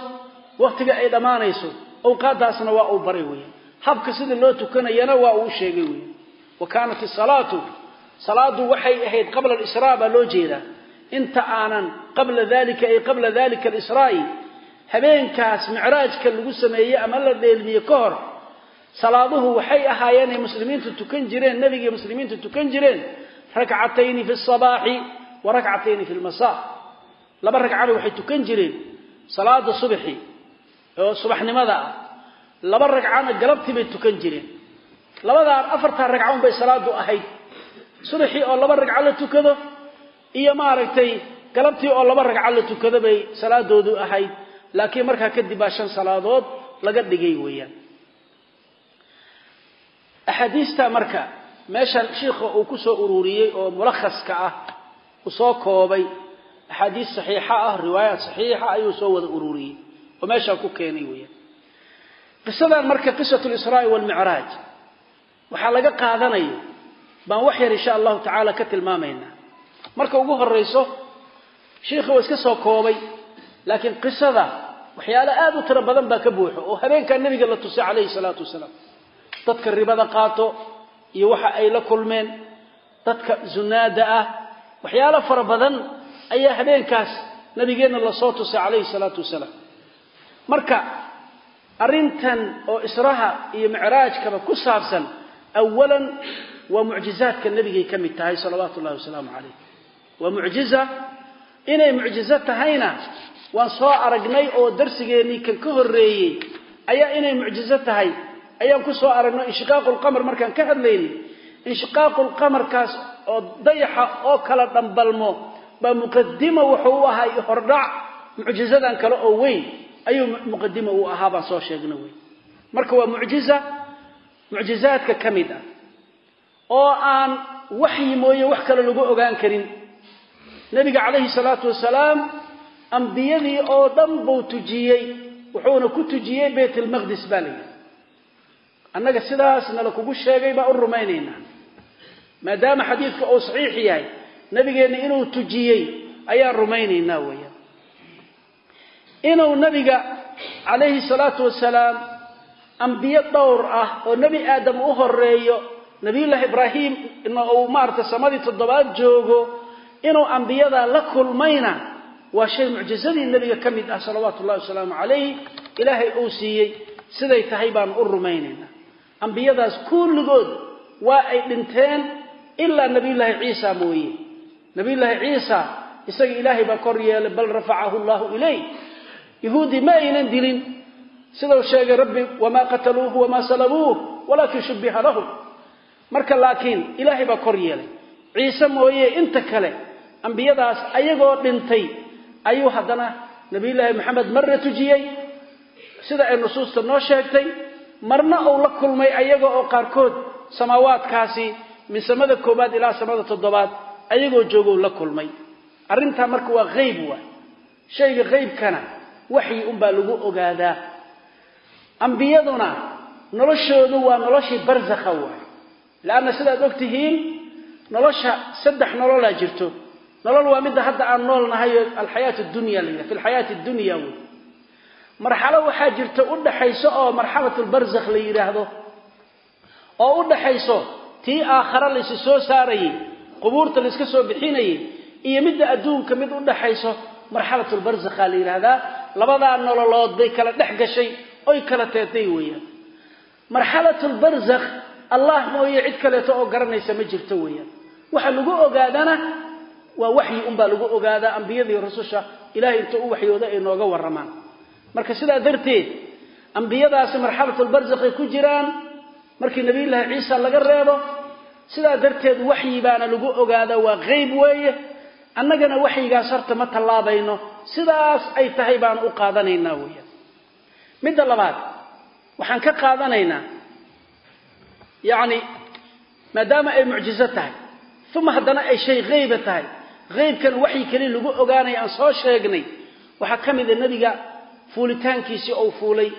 waqtiga ay dhammaanayso awqaadaasna waa uu baray weya habka sida loo tukanayana waa uu sheegay weya wa kaanat isalaatu salaadu waxay ahayd qabla alisraa baa loo jeedaa inta aanan qabla dalika ay qabla dalika alisraa'i habeenkaas micraajka lagu sameeyey ama la dheelmiye ka hor salaaduhu waxay ahaayeen ay muslimiintu tukan jireen nebigai muslimiintu tukan jireen rakcatayni fi sabaaxi wa rakcatayni fi lmasa laba ragcana waxay tukan jireen salaada subaxi oo subaxnimada ah. Laba ragcana galabtii bay tukan jireen. Labadaan afartaa ragca un bay salaadu ahayd. Subaxii oo laba ragco la tukado iyo maaragtay galabtii oo laba ragco la tukado bay salaadoodu ahayd laakiin markaa kadib baa shan salaadood laga dhigay weeyaan. Axaadiista marka meeshan shiikha uu ku soo ururiyey oo mulakhaska ah uu soo koobay axaadiis saxiixa ah riwaayaat saxiixa ayuu soo wada ururiyey oo meeshaa ku keenay weeyaan. Qisadan marka qisatu lisraa'i waxaa laga qaadanaya baan wax yar insha allahu tacaala ka tilmaamaynaa marka ugu horrayso shiikha waa iska soo koobay laakiin qisada waxyaalo aada u tiro badan baa ka buuxo oo habeenkaa nebiga la tusay calayhi salaatu wasalaam. Dadka ribada qaato iyo waxa ay la kulmeen dadka zunaada ah waxyaalo fara badan ayaa habeenkaas nabigeenna la soo tusay calayhi salaatu wasalaam. Marka arrintan oo israha iyo micraajkaba ku saabsan awalan waa mucjizaadka nebigay ka mid tahay salawaatu ullahi wasalaamu calayh waa mucjiza. Inay mucjizo tahayna waan soo aragnay oo darsigeennii kan ka horreeyey ayaa inay mucjizo tahay. Ayaan ku soo aragnay inshiqaaqu lqamar markaan ka hadlaynay inshiqaaqu lqamarkaas oo dayaxa oo kala dhambalmo baa muqadima wuxuu u ahaa hordhac mucjizadan kale oo weyn. Ayuu muqadima uu ahaa baan soo sheegna wey marka waa mucjiza mucjizaadka ka mid ah oo aan waxyi mooye wax kale lagu ogaan karin nebiga calayhi salaatu wasalaam ambiyadii oo dhan buu tujiyey wuxuuna ku tujiyey bayt almaqdis baa la yidhi. Annaga sidaas nala kugu sheegay baan u rumaynaynaa. Maadaama xadiidka uu saxiix yahay nabigeenna inuu tujiyey ayaan rumaynaynaa weeyaan inuu nabiga calayhi salaatu wasalaam ambiyo dhowr ah oo nebi aadam u horeeyo nabiyullaahi ibraahim uu maarata samadii toddobaad joogo inuu ambiyadaa la kulmayna waa shay mucjizadii nebiga ka mid ah salawaatu ullahi wasalaamu calayh ilaahay uu siiyey siday tahay baanu u rumaynaynaa ambiyadaas kulligood waa ay dhinteen ilaa nabiyullaahi ciisa mooye. Nabiyullaahi ciisa isaga ilaahay baa kor yeelay bal rafacahu llahu ilayh. Yahuudi ma aynan dilin. Sidau sheegay rabbi wamaa qataluuhu wamaa salabuuh walaakin shubbiha lahum. Marka laakiin ilaahay baa kor yeelay. Ciise mooye inta kale ambiyadaas ayagoo dhintay ayuu haddana nabiyullaahi maxamed marna tujiyey. Sida ay nusuusta noo sheegtay marna uu la kulmay ayaga oo qaarkood samaawaadkaasi min samada koowaad ilaa samada toddobaad ayagoo joogou la kulmay. Arrintaa marka waa hayb waay shayga haybkana waxyi unbaa lagu ogaadaa. Ambiyaduna noloshoodu waa noloshii barzakha waay leanna sidaad og tihiin nolosha saddex nololaa jirto nolol waa midda hadda aan nool nahay alxayaat dunya la yidhaha fi lxayaati dunya wey marxalo waxaa jirta u dhaxayso oo marxalatulbarzakh la yidhaahdo oo u dhaxayso tii aakhare laysi soo saarayey qubuurta layska soo bixinayey iyo midda adduunka mid u dhaxayso marxalatulbarzakha la yidhaahdaa labadaa nololood bay kala dhex gashay oy kala teetay weeyaan. Marxalatulbarzakh allah mooye cid kaleeto oo garanaysa ma jirto weeyaan. Waxa lagu ogaadana waa waxyi unbaa lagu ogaadaa ambiyadii rususha ilahay inta u waxyooda ay nooga warramaan. Marka sidaa darteed ambiyadaasi marxalatulbarzakhay ku jiraan markii nabiyullaahi ciisa laga reebo sidaa darteed waxyi baana lagu ogaadaa waa qeyb weeye. Annagana waxyigaas horta ma tallaabayno sidaas ay tahay baanu u qaadanaynaa weeyaan midda labaad waxaan ka qaadanaynaa yacni maadaama ay mucjizo tahay uma haddana ay shay hayba tahay haybkana waxyi keliya lagu ogaanaya aan soo sheegnay waxaa ka mid a nebiga fuulitaankiisii ou fuulay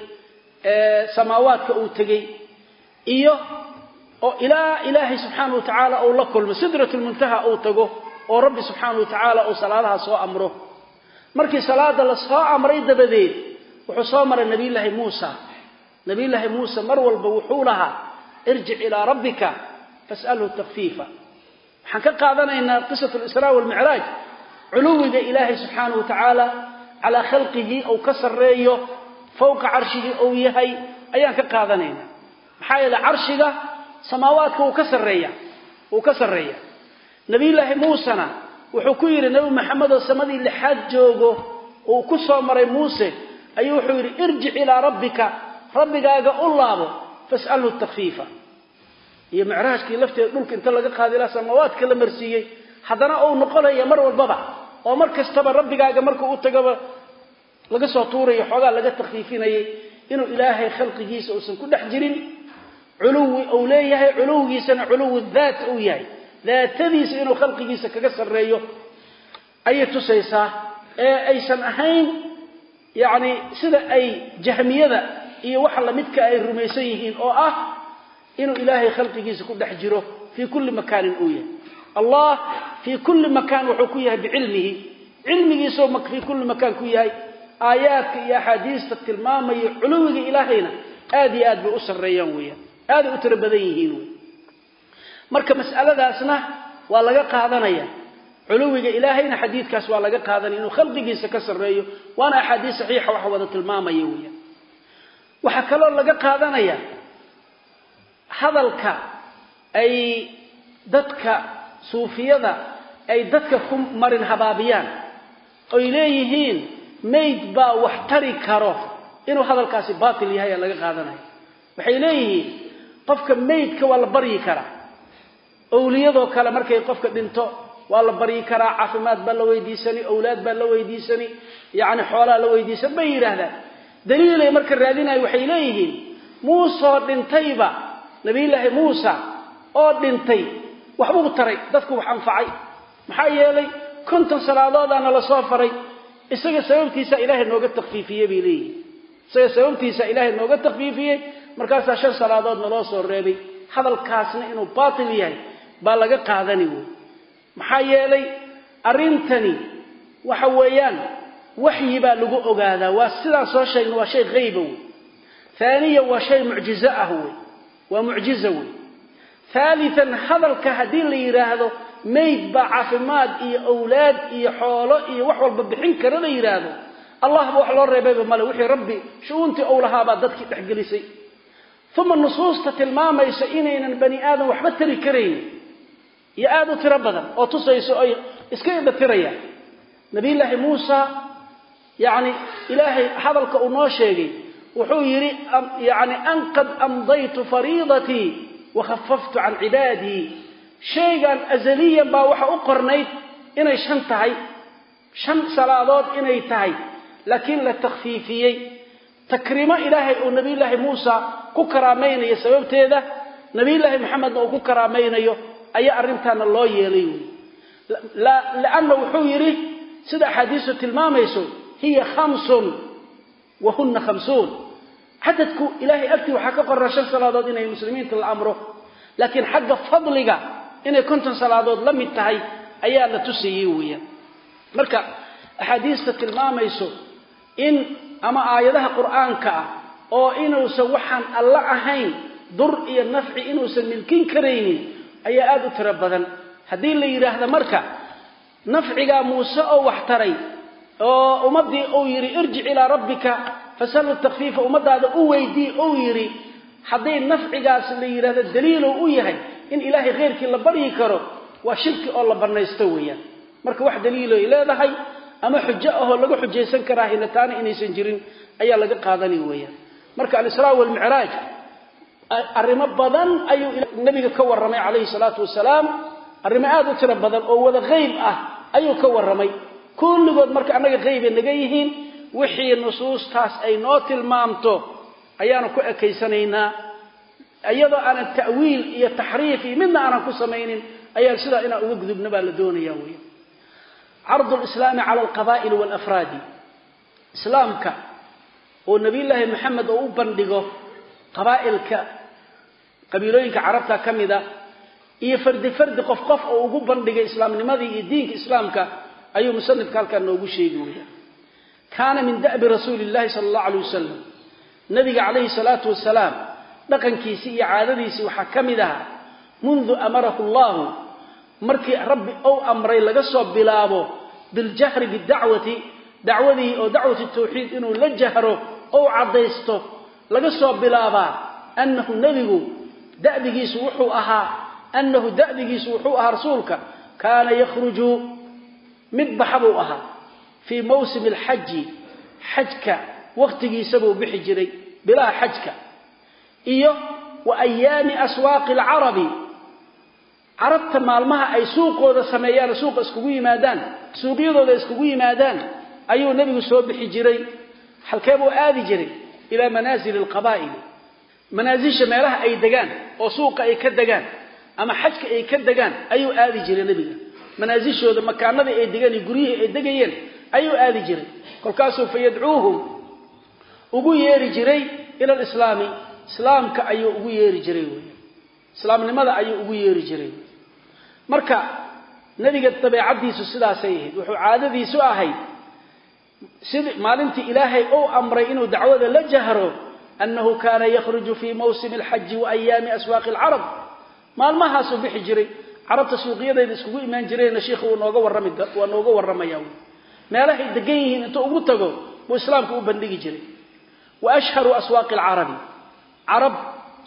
samaawaadka uu tegey iyo oo ilaa ilaahay subxaana wa tacaala uu la kulmo sidratulmuntaha uu tago oo rabbi subxaana wa tacaala uu salaadaha soo amro. Markii salaada la soo amray dabadeed wuxuu soo maray nabiyullaahi muusa. Nabiyullaahi muuse mar walba wuxuu lahaa irjic ilaa rabbika fas'alhu takfiifa waxaan ka qaadanaynaa qisat lisraa walmicraaj culuwiga ilaahay subxaana wa tacaala calaa khalqigii uu ka sarreeyo fowqa carshigii uu yahay ayaan ka qaadanaynaa. Maxaa yeele carshiga samaawaadka uu ka sarreeya wuu ka sarreeya. Nabiyullaahi muusena wuxuu ku yidhi nebi maxamed oo samadii lixaad joogo uu ku soo maray muuse ayuu wuxuu yidhi irjic ilaa rabbika rabbigaaga u laabo fas'alhu takfiifa iyo micraajkii lafteeda dhulka inta laga qaadi ilaa samaawaadka la marsiiyey haddana uu noqonaya mar walbaba oo mar kastaba rabbigaaga markuu u tagaba laga soo tuurayo xoogaa laga takfiifinayay inuu ilaahay khalqigiisa uusan ku dhex jirin. Culuwi uu leeyahay culuwigiisana culuwi daat uu yahay. Daatadiisa inuu khalqigiisa kaga sarreeyo ayay tusaysaa. Ee aysan ahayn yacni sida ay jahmiyada iyo waxa lamidka ay rumaysan yihiin oo ah inuu ilaahay khalqigiisa ku dhex jiro fii kulli makaanin uu yahay. Allah fii kulli makaan wuxuu ku yahay bicilmihi. Cilmigiisoo fii kulli makaan ku yahay. Aayaadka iyo axaadiista tilmaamaya culuwiga ilaahayna aad iyo aad bay u sarreeyaan weeyaan aaday u tiro badan yihiin wey marka mas'aladaasna waa laga qaadanaya. Culuwiga ilaahayna xadiidkaas waa laga qaadanaya inuu khalqigiisa ka sarreeyo hadalka ay dadka suufiyada ay dadka ku marin habaabiyaan oy leeyihiin mayd baa wax tari karo inuu hadalkaasi baatil yahay laga qaadanaya waxay leeyihiin qofka maydka waa la baryi karaa. Owliyadoo kale markay qofka dhinto waa la baryi karaa caafimaad baa la weydiisani owlaad baa la weydiisani yacni xoolaa la weydiisan bay yidhaahdaan. Daliilay marka raadinayo waxay leeyihiin muusoo dhintayba nabiyullaahi muusa oo dhintay waxbuu taray dadku wax anfacay. Maxaa yeelay konton salaadoodana la soo faray. Isaga sababtiisa ilaahay nooga takfiifiyey bay leeyihiin. Isaga sababtiisa ilaahay nooga takfiifiyey markaasaa shan salaadood naloo soo reebay. Hadalkaasna inuu baatil yahay baa laga qaadani wey maxaa yeelay arrintani waxa weeyaan waxyi baa lagu ogaadaa. Waa sidaan soo sheegna waa shay hayba wey haaniya waa shay mucjizo ah wey waa mucjizo wey haalitan hadalka haddii la yidhaahdo mayd baa caafimaad iyo owlaad iyo xoolo iyo wax walba bixin kara la yidhaahdo allahba wax loo reebayba male wixii rabbi shu-uuntii ou lahaabaa dadkii dhexgelisay uma nusuusta tilmaamaysa inaynan bani aadam waxba tari karaynin iyo aada u tiro badan oo tusayso ay iska indha tirayaan nabiyullaahi muusa yacni ilaahay hadalka uu noo sheegay wuxuu yidhi yani an qad amdaytu fariidatii wakhafaftu can cibaadii shaygan azaliyan baa waxa u qornayd inay shan tahay shan salaadood inay tahay laakiin la takhfiifiyey. Takriimo ilaahay uu nabiyullaahi muusa ku karaamaynayo sababteeda nabiyullaahi maxamedna uu ku karaamaynayo ayaa arrintaana loo yeelay. Wey lianna wuxuu yidhi sida axaadiistu tilmaamayso hiya khamsun wa huna khamsuun cadadku ilaahay agtii waxaa ka qorra shan salaadood inay muslimiinta la amro laakiin xagga fadliga inay konton salaadood la mid tahay ayaa la tusayey weeyaan. Marka axaadiista tilmaamayso in ama aayadaha qur'aanka ah oo inuusan waxaan alla ahayn dur iyo nafci inuusan milkin karaynin ayaa aada u tiro badan. Haddii la yidhaahdo marka nafcigaa muuse oo wax taray oo ummaddii uu yidhi irjic ilaa rabbika fasalhu takfiifa. Ummadaada u weydii uu yidhi hadday nafcigaas la yidhahdo daliilow u yahay in ilaahay khayrkii la baryi karo waa shirki oo la bannaysto weeyaan. Marka wax daliiloy leedahay ama xujo ahoo laga xujaysan karaa hinataana inaysan jirin ayaa laga qaadani weeyaan. Marka alisraa walmicraaj arrimo badan ayuu nabiga ka warramay calayhi salaatu wasalaam. Arrimo aada u tiro badan oo wada qayb ah ayuu ka warramay kulligood marka annaga qaybay naga yihiin wixii nusuustaas ay noo tilmaamto ayaanu ku ekaysanaynaa iyadoo aanan ta'wiil iyo taxriif iyo midna aanan ku samaynin ayaan sidaa inaan uga gudubna baa la doonaya wey cardu lislaami cala alqabaa'ili waalafraadi islaamka oo nabiyullaahi maxamed oo u bandhigo qabaa'ilka qabiilooyinka carabta ka mida iyo fardi fardi qof qof oo ugu bandhigay islaamnimadii iyo diinka islaamka ayuu musanifka halkaa noogu sheegi weya kaana min da'bi rasuuli illahi sala allahu alay wasalam nabiga calayhi salaatu wasalaam dhaqankiisii iyo caadadiisii waxaa ka mid ahaa mundu amarahu allahu. Markii rabbi ou amray laga soo bilaabo biljahri bidacwati dacwadii oo dacwati tawxiid inuu la jahro ou caddaysto laga soo bilaabaa annahu nebigu da'digiisu wuxuu ahaa annahu da'digiisu wuxuu ahaa rasuulka kaana yakhruju mid baxa buu ahaa. Fii mawsimi alxaji xajka wakhtigiisabuu bixi jiray bilaha xajka. Iyo wa ayaami aswaaqi alcarabi carabta maalmaha ay suuqooda sameeyaan suuqa iskugu yimaadaan suuqyadooda iskugu yimaadaan ayuu nebigu soo bixi jiray. Halkee buu aadi jiray? Ilaa manaasili alqabaa'ili. Manaasisha meelaha ay degaan oo suuqa ay ka degaan ama xajka ay ka degaan ayuu aadi jiray nebiga manaasishooda makaanadii ay degaan iyo guryihii ay degayeen ayuu aadi jiray. Kolkaasuu fa ugu yeeri jiray ila alislaami. Islaamka ayuu ugu yeeri jiray wey islaamnimada ayuu ugu yeeri jiray. Marka nebiga dabeecaddiisu sidaasay ahayd. Wuxuu caadadiisu ahayd. Sidii maalintii ilaahay uu amray inuu dacwada la jahro annahu kaana yakhruju fii mawsimi alxaji wa ayaami aswaaqi alcarab maalmahaasuu bixi jiray carabta suuqyadeeda iskugu imaan jireenna sheikhu wuu nooga warrami waa nooga warramaya wy meelahay degan yihiin intuu ugu tago buu islaamka u bandhigi jiray. Wa ashharu aswaaqi alcarabi. Carab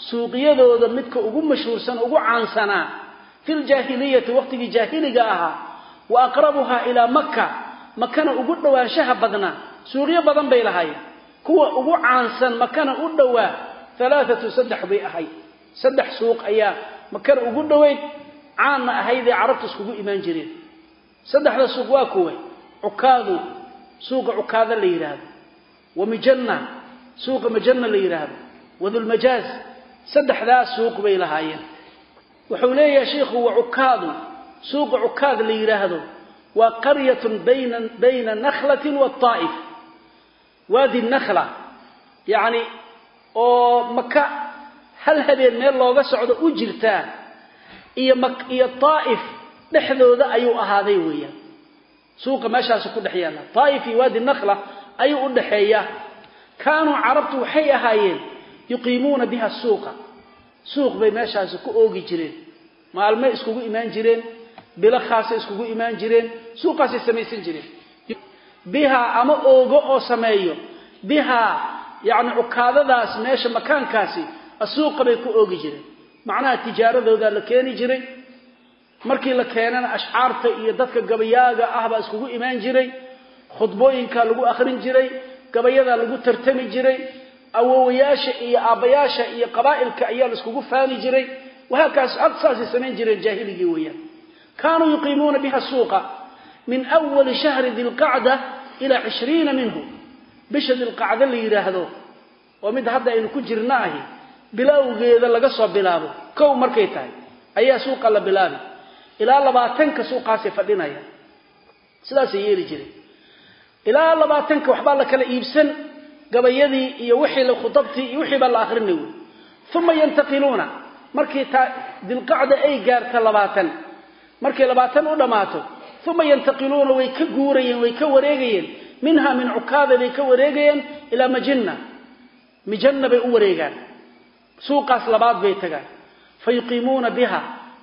suuqyadooda midka ugu mashhuursan ugu caansanaa fi ljaahiliyati waqtigii jaahiliga ahaa wa aqrabuhaa ilaa makka makana ugu dhowaanshaha badnaa. Suuqyo badan bay lahaayeen. Kuwa ugu caansan makana u dhowaa alaaatu saddex bay ahayd. Saddex suuq ayaa makana ugu dhoweyd caanna ahaydee carabta iskugu imaan jireen. Saddexda suuq waa kuwe cukaadu suuqa cukaada la yidhaahdo wa mijanna suuqa majanna la yidhaahdo wadulmajaaz saddexdaas suuq bay lahaayeen. Wuxuu leeyahay shiikhu wa cukaadu suuqa cukaad la yidhaahdo waa qaryatun bayna nakhlatin waaa'if waadi nakhla yacni oo maka hal habeen meel looga socdo u jirtaa iyo iyo taa'if dhexdooda ayuu ahaaday weeyaan. Suuqa meeshaasu ku dhex yaalla. Taa'if iyo waadi nakhla ayuu u dhaxeeyaa kaanuu carabtu waxay ahaayeen yuqiimuuna biha suuqa. Suuq bay meeshaasi ku oogi jireen. Maalmay iskugu imaan jireen. Bilo khaasay iskugu imaan jireen. Suuqaasay samaysan jireen. Bihaa ama oogo oo sameeyo. Bihaa yacni cukaadadaas meesha makaankaasi asuuqa bay ku oogi jireen macnaha tijaaradoodaa la keeni jiray markii la keenana ashcaarta iyo dadka gabayaaga ah baa iskugu imaan jiray khudbooyinkaa lagu akhrin jiray gabayadaa lagu tartami jiray awowayaasha iyo aabbayaasha iyo qabaa'ilka ayaa la iskugu faani jiray. Wahaakaas saasay samayn jireen jaahiligii weeyaan. Kaanuu yuqiimuuna biha suuqa min awali shahri dilqacda ilaa cishriina minhu. Bisha dilqacda la yidhaahdo oo mid hadda aynu ku jirna ahi bilowgeeda laga soo bilaabo. Kow markay tahay ayaa suuqa la bilaabi. Ilaa labaatanka suuqaasay fadhinaya. Sidaasay yeeli jireen. Ilaa labaatanka waxbaa la kala iibsan gabayadii iyo wixii khudabtii iyo wixii baa la akrinay wey. Uma yantaqiluuna. Markii taa dilqacda ay gaarta labaatan. Markay labaatan u dhammaato uma yantaqiluuna way ka guurayeen way ka wareegayeen. Minha min cukaada bay ka wareegayeen ilaa majinna. Mijanna bay u wareegaan suuqaas labaad bay tagaan. Fa yuqiimuuna biha.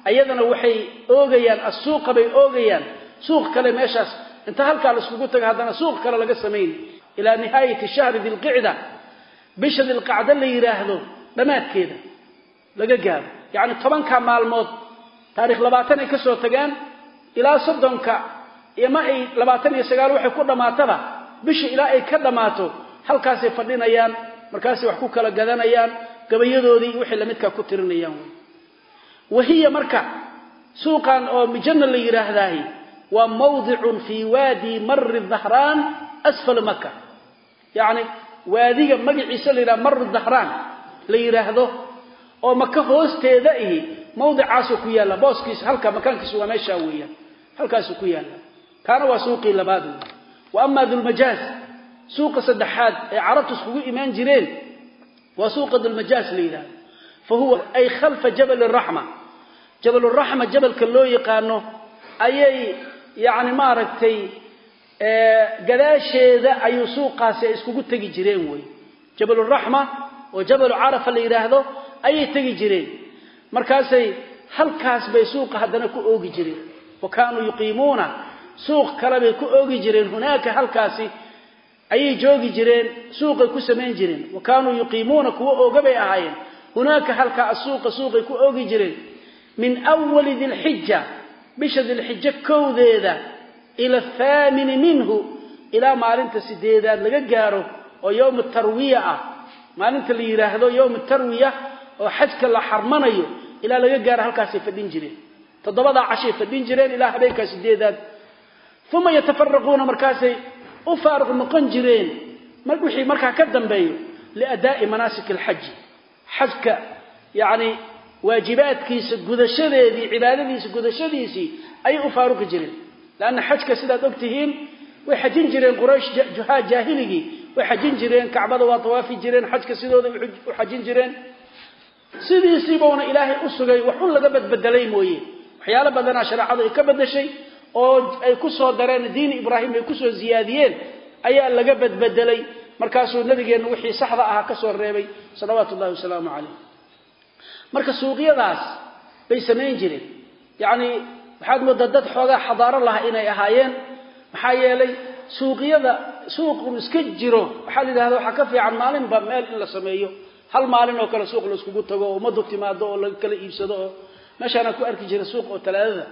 Ayadana waxay oogayaan assuuqa bay oogayaan suuq kale meeshaas inta halkaa la iskugu taga haddana suuq kale laga samayn ilaa nihaayati shahri dilqicda bisha dilqacda la yidhaahdo dhammaadkeeda laga gaaro. Yacni tobanka maalmood taarikh labaatan ay ka soo tagaan ilaa soddonka ima ay labaatan iyo sagaal waxay ku dhammaataba bisha ilaa ay ka dhammaato halkaasay fadhinayaan markaasay wax ku kala gadanayaan gabayadoodii wixii lamidkaa ku tirinayaan wahiya marka suuqan oo mijanna la yidhaahdaahi waa mawdicun fii waadi mari dahraan asfal maka yacni waadiga magaciisa la yidhaha mari dahraan la yidhaahdo oo maka hoosteeda ihi mawdicaasuu ku yaalla booskiisa halka makaankiisu waa meeshaa weeyaan halkaasuu ku yaalla. Kaana waa suuqii labaad. Wa ama dulmajaaz suuqa saddexaad ee carabtu iskugu imaan jireen waa suuqa dulmajaaz la yidhahdo fa huwa ay khalfa jabal raxma jabaluraxma jabalka loo yaqaano ayay yacni maaragtay gadaasheeda ayuu suuqaasi ay iskugu tegi jireen wey. Jabaluraxma oo jabalu carafa la yidhaahdo ayay tegi jireen. Markaasay halkaas bay suuqa haddana ku oogi jireen. Wa kaanuu yuqiimuuna suuq kale bay ku oogi jireen. Hunaaka halkaasi ayay joogi jireen suuqay ku samayn jireen. Wa kaanuu yuqiimuuna kuwa ooga bay ahaayeen. Hunaaka halkaa asuuqa suuqay ku oogi jireen. Min awali dilxija bisha dilxijo kowdeeda ila athaamini minhu ilaa maalinta sideedaad laga gaaro oo yowma tarwiya ah. Maalinta la yidhaahdo yowma tarwiya oo xajka la xarmanayo ilaa laga gaaro halkaasay fadhin jireen. Toddobadaa cashay fadhin jireen ilaa habeenkaa sideedaad uma yatafaraquuna markaasay u faaruq noqon jireen wixii markaa ka dambeeyo liadaa'i manaasik alxaji xajka yacni waajibaadkiisa gudashadeedii cibaadadiisa gudashadiisii ayay u faaruqi jireen. Leanna xajka sidaad og tihiin way xajin jireen quraysh juhaa jaahiligii way xajin jireen kacbada waa tawaafi jireen xajka sidooda u xajin jireen. Sidiisiibauna ilaahay u sugay waxun laga badbedelay mooye. Waxyaalo badanaa shareecadu ay ka bedeshay oo ay ku soo dareen diin ibraahim ay ku soo ziyaadiyeen ayaa laga badbedelay markaasuu nabigeenna wixii saxda ahaa ka soo reebay salawaatu ullahi wasalaamu calayh. Marka suuqyadaas bay samayn jireen. Yacni waxaad moodaa dad xoogaa xadaaro laha inay ahaayeen? Maxaa yeelay suuqyada suuqun iska jiro. Waxaa la yidhahda waxaa ka fiican maalinba meel in la sameeyo. Hal maalin oo kale suuq la iskugu tago oo ummaddu timaado oo laga kala iibsado oo meeshaanaan ku arki jiray suuq oo talaadada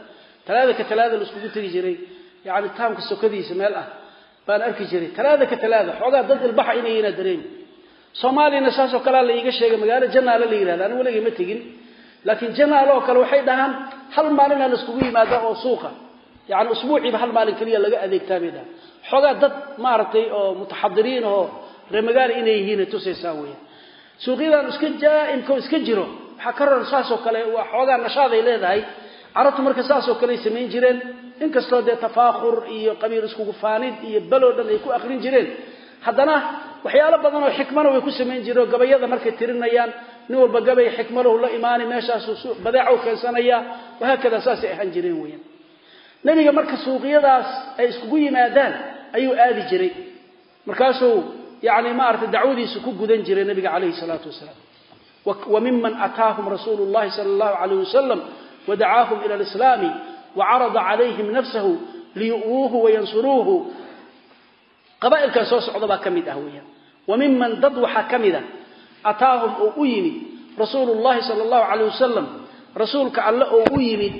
talaada ka talaada la iskugu tegi jiray. Yacni taamka sokadiisa meel ah baan arki jiray. Talaada ka talaada xoogaa dad ilbaxa inay yinaa dareemi soomaaliyana saasoo kalea la iiga sheegay magaalo janaale la yihahda anigu weligay ma tegin. Laakiin janaale oo kale waxay dhahaan hal maalinaa la iskugu yimaada oo suuqa. Yani usbuuciiba hal maalin keliya laga adeegtaa bay dhahaan. Xoogaa dad maaragtay oo mutaxadiriin oo reemagaali inay yihiin tusaysaa weya suuqyadan iska jaaimka iska jiro. Waxaa ka roran saasoo kale waa xoogaa nashaaday leedahay carabtu marka saasoo kale ay samayn jireen inkastoo dee tafaakur iyo qabiil iskugu faanid iyo baloo dhan ay ku akrin jireen haddana waxyaalo badan oo xikmana way ku samayn jireen oo gabayada markay tirinayaan. Nin walba gabay xikmalahu la imaani meeshaasuu badeeca u keensanaya. Wahaakada saasay ahaan jireen weyaan nebiga marka suuqyadaas ay iskugu yimaadaan ayuu aadi jiray. Markaasuu yani maaragtay dacwadiisu ku gudan jiray nabiga calayhi salaatu wasalaam. Wa miman ataahum rasuulu llahi sala allahu alayh wasalam wadacaahum ila alislaami wacarada calayhim nafsahu liyu'uuhu wayansuruuhu qabaa'ilkan soo socda baa miman dad waxaa ka mid a ataahum oo u yimid rasuulu llahi sala allahu calayh wasalam rasuulka alle oo u yimid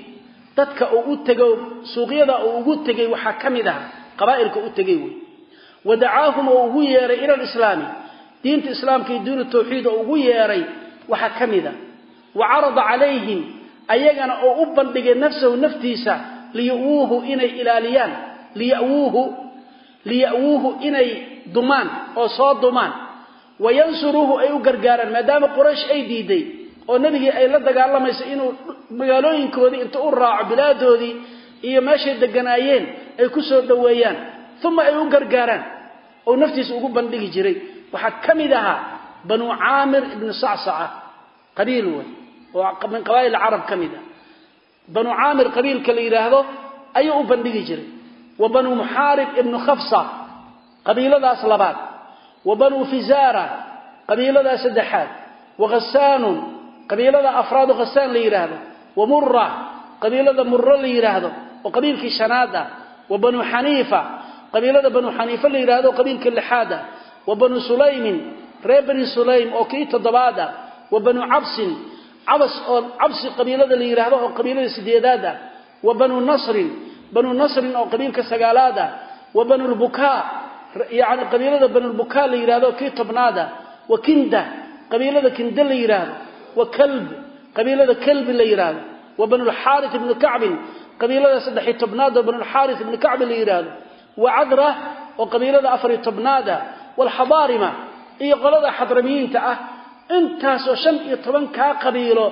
dadka oo u tego suuqyada oo ugu tegay waxaa ka mid ah qabaa'ilka u tegay wey wadacaahum oo ugu ayagana oo u bandhigay nafsahu naftiisa liyuuhu inay ilaaliyaan liyawuuhu liya'wuuhu inay dumaan oo soo dumaan. Wayansuruuhu ay u gargaaraan maadaama quraysh ay diiday oo nebigii ay la dagaalamayso inuu magaalooyinkoodii inta u raaco bilaadoodii iyo meeshay deganaayeen ay ku soo dhoweeyaan. Uma ay u gargaaraan oo naftiisa ugu bandhigi jiray. Waxaa ka mid ahaa banuu caamir ibnu sacsaca. Qabiil wey oo min qabaa'il carab ka mid banuu caamir qabiilka la yidhaahdo ayuu u bandhigi jiray. Wa banuu muxaarib ibnu khafsa qabiiladaas labaad. Wa banuu fizaara qabiiladaas saddexaad. Wa khasaanun qabiilada afraad oo khasaan la yidhaahdo. Wa mura qabiilada muro la yidhaahdo oo qabiilkii shanaad ah. Wa banuu xaniifa qabiilada banuu xaniifa la yidhahdo qabiilka lixaad ah. Wa banuu sulaymin reer bani sulaym oo kii toddobaad ah. Wa banuu cabsin cabas oo cabsi qabiilada la yidhaahdo oo qabiilada sideedaad ah wa banuu nasrin banuu nasrin oo qabiilka sagaalaad ah wa banulbukaa yani qabiilada banulbukaa la yidhahdo kii tobnaad ah wa kinda qabiilada kinda la yidhaahdo wa kalb qabiilada kalbi la yidhaahdo wa banulxaaris ibnu kacbin qabiilada saddexiy tobnaad oo banulxaaris ibnu kacbi la yidhaahdo wa cadra oo qabiilada afariy tobnaad ah walxadaarima iyo qolada xadramiyiinta ah intaasoo shan iyo tobankaa qabiilo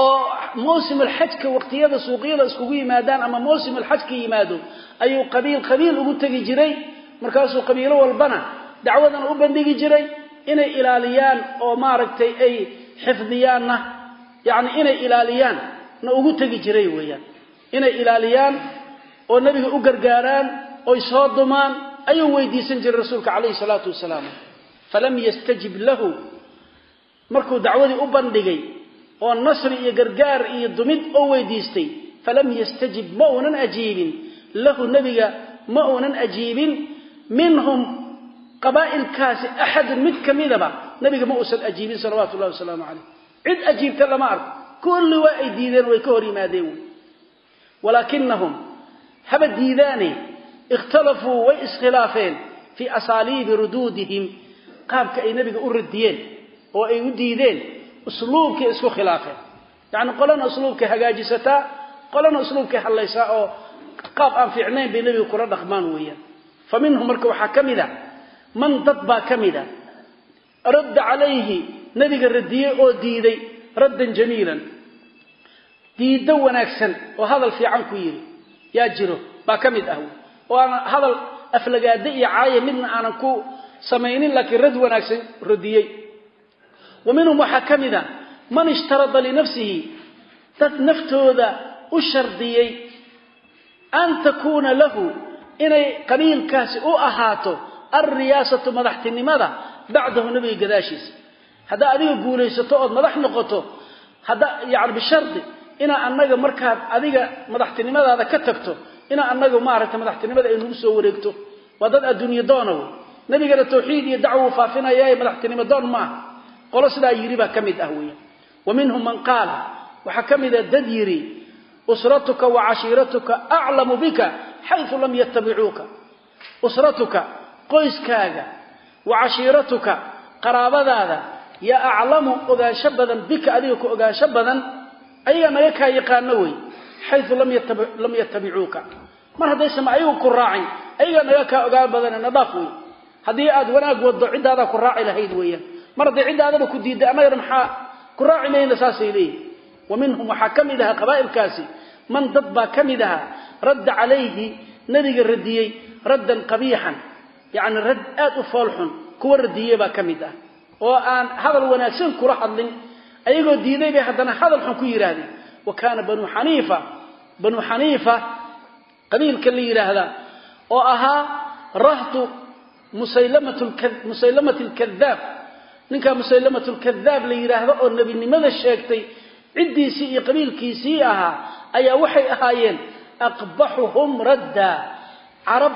oo mawsim alxajka waqtiyada suuqyada iskugu yimaadaan ama mawsim alxajka yimaado ayuu qabiil qabiil ugu tegi jiray. Markaasuu qabiilo walbana dacwadana u bandhigi jiray inay ilaaliyaan oo maaragtay ay xifdiyaanna yacni inay ilaaliyaan na ugu tegi jiray weeyaan. Inay ilaaliyaan oo nebiga u gargaaraan oy soo dumaan ayuu weydiisan jiray rasuulka calayhi salaatu wasalaam falam yastajib lahu. Markuu dacwadii u bandhigay oo nasri iyo gargaar iyo dumid oo weydiistay falam yastajib ma uunan ajiibin. Lahu nebiga ma uunan ajiibin. Minhum qabaa'ilkaasi axadun mid ka midaba nebiga ma uusan ajiibin salawaatu ullahi wasalaamu calayh. Cid ajiibta lama arko. Kulli waa ay diideen way ka hor yimaadeen wy walaakinahum haba diidaane. Ikhtalafuu way iskhilaafeen. Fii asaaliibi ruduudihim qaabka ay nebiga u radiyeen oo ay u diideen usluubkay isku khilaafeen. Yacni qolana usluubkay hagaajisataa qolana usluubkay hadlaysaa oo qaab aan fiicnayn bay nebiga kula dhaqmaan weeyaan. Fa minhum marka waxaa ka mid a man dad baa ka mid a radda calayhi nebiga radiyey oo diiday raddan jamiilan diiddo wanaagsan oo hadal fiican ku yidhi yaa jiro baa ka mid ah. Oo aan hadal aflagaade iyo caaya midna aanan ku samaynin laakiin rad wanaagsan radiyey wa minhum waxaa ka mid a man ishtarada linafsihi dad naftooda u shardiyey an takuuna lahu inay qabiilkaasi u ahaato alriyaasatu madaxtinimada bacdahu nebiga gadaashiisa. Haddaa adiga guulaysato ood madax noqoto hadda yani bishardi inaa annaga markaad adiga madaxtinimadaada ka tagto inaa annaga maaragtay madaxtinimada ay nagu soo wareegto. Waa dad adduunye doona wey nebigana tawxiid iyo dacwo faafinaya madaxtinimo doon maaha qolo sidaa yidhi baa ka mid ah weya wa minhum man qaala waxaa ka mida dad yidhi usratuka wa cashiiratuka aclamu bika xayu lam yatabicuuka usratuka qoyskaaga wa cashiiratuka qaraabadaada yaa aclamu ogaansho badan bika adiga ku ogaansho badan ayagaa naga kaa yaqaano wey xayu lam yatabicuuka mar haddaysan ayagu ku raacin ayagaa naga kaa ogaan badane nadaaf wey haddii aad wanaag waddo ciddaadaa ku raaci lahayd weeyaan. Mar hadday ciddaadaba ku diidday annagana maxaa ku raaci mayna saasay leeyihiin wa minhum waxaa ka mid ahaa qabaa'ilkaasi man dad baa ka mid ahaa radda calayhi nebiga radiyey raddan qabiixan yacni rad aad u foolxun kuwa radiyey baa ka mid ah. Oo aan hadal wanaagsan kula hadlin ayagoo diiday bay haddana hadal xun ku yidhaahdeen wa kaana banuu xaniifa banuu xaniifa qabiilka la yidhaahdaa oo ahaa rahtu musaylamat lkadaab ninkaa musaylamat lkadaab la yidhaahdo oo nebinimada sheegtay ciddiisii iyo qabiilkiisii ahaa ayaa waxay ahaayeen aqbaxuhum radda. Carab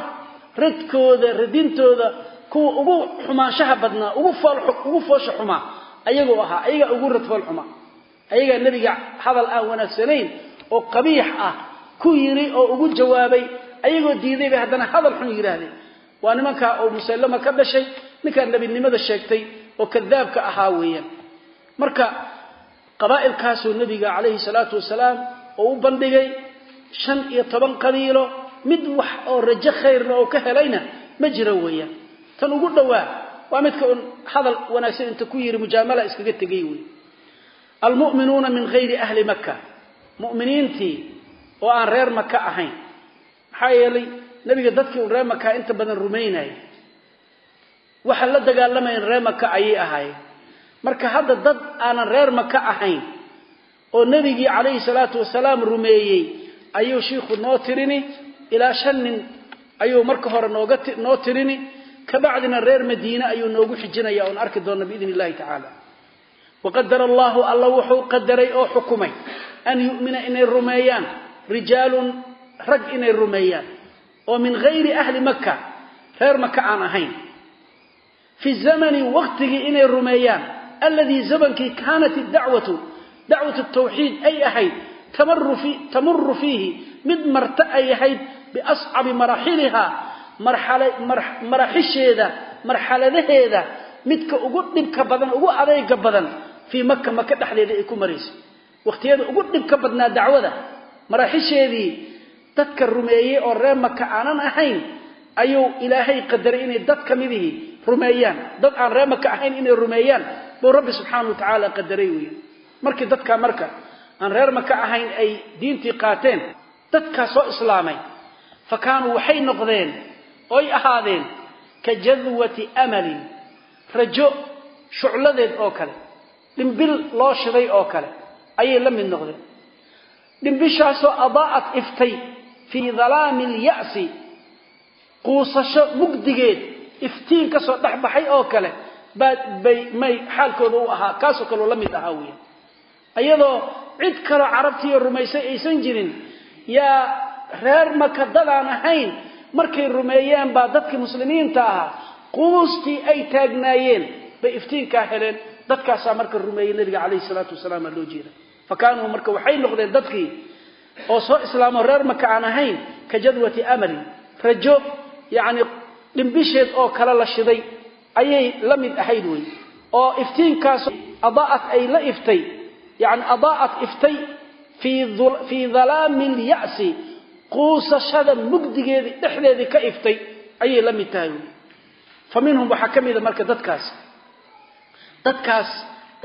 radkooda radintooda kuwa ugu xumaanshaha badnaa ugu foosha xumaa ayagoo ahaa ayagaa ugu radfool xumaa. Ayagaa nebiga hadal aan wanaagsanayn oo qabiix ah ku yiri oo ugu jawaabay ayagoo diiday bay haddana hadal xun yidhaahdeen waa nimankaa oo musallama ka dhashay ninkaa nebinimada sheegtay oo kadaabka ahaa weeyaan. Marka qabaa'ilkaasuu nebiga calayhi salaatu wasalaam oo u bandhigay shan iyo toban qabiilo mid wax oo rajo khayrna oo ka helayna ma jiro weeyaan. Tan ugu dhowaa waa midka un hadal wanaagsan inta ku yidhi mujaamala iskaga tegay wey almu'minuuna min hayri ahli maka mu'miniintii oo aan reer maka ahayn. Maxaa yeelay nebiga dadkii un reer maka inta badan rumaynaya waxa la dagaalamayan reer maka ayay ahaayeen marka hadda dad aanan reer maka ahayn oo nebigii calayhi salaatu wasalaam rumeeyey ayuu shiikhu noo tirini ilaa shan nin ayuu marka hore noo tirini. Kabacdina reer madiine ayuu noogu xijinaya oon arki doonna biidn illahi tacaala. Waqadara allahu alla wuxuu qadaray oo xukumay an yu'mina inay rumeeyaan. Rijaalun rag inay rumeeyaan oo min hayri ahli maka reer maka aan ahayn. Fi zamani waqtigii inay rumeeyaan alladii zamankii kaanat idacwatu dacwatu tawxiid ay ahayd tamuru fiihi mid marta ay ahayd biascabi maraxiliha maraxisheeda marxaladaheeda midka ugu dhibka badan ugu adeyga badan fii maka maka dhexdeeda ay ku maraysay waqhtiyada ugu dhibka badnaa dacwada maraxisheedii dadka rumeeyey oo reer maka aanan ahayn ayuu ilaahay qadaray inay dad ka midihii rumeeyaan. Dad aan reer maka ahayn inay rumeeyaan buu rabbi subxaana wa tacaala qadaray weya markii dadkaa marka aan reer maka ahayn ay diintii qaateen dadkaa soo islaamay fa kaanuu waxay noqdeen oy ahaadeen ka jadwati amalin rajo shucladeed oo kale dhimbil loo shiday oo kale ayay la mid noqdeen. Dhimbishaasoo adaa'at iftay fii dalaami alya'si quusasho mugdigeed iftiin ka soo dhex baxay oo kale baa bay may xaalkooda u ahaa kaasoo kaleo la mid ahaa weya iyadoo cid kaloo carabtiiyo rumaysay aysan jirin yaa reer maka dadaan ahayn markay rumeeyeen baa dadkii muslimiinta ahaa quustii ay taagnaayeen bay iftiinkaa heleen dadkaasaa marka rumeeyey nabiga calayhi salaatu wasalaam aa loo jeeda. Fa kaanuu marka waxay noqdeen dadkii oo soo islaamo reer maka aan ahayn ka jadwati amalin rajo yacni dhimbisheed oo kale la shiday ayay la mid ahayd wey oo iftiinkaas adaa'at ay la iftay yani adaa'at iftay fii dalaami lya'si quusashada mugdigeedii dhexdeedii ka iftay ayay la mid tahay wey fa minhum waxaa ka mida marka dadkaas. Dadkaas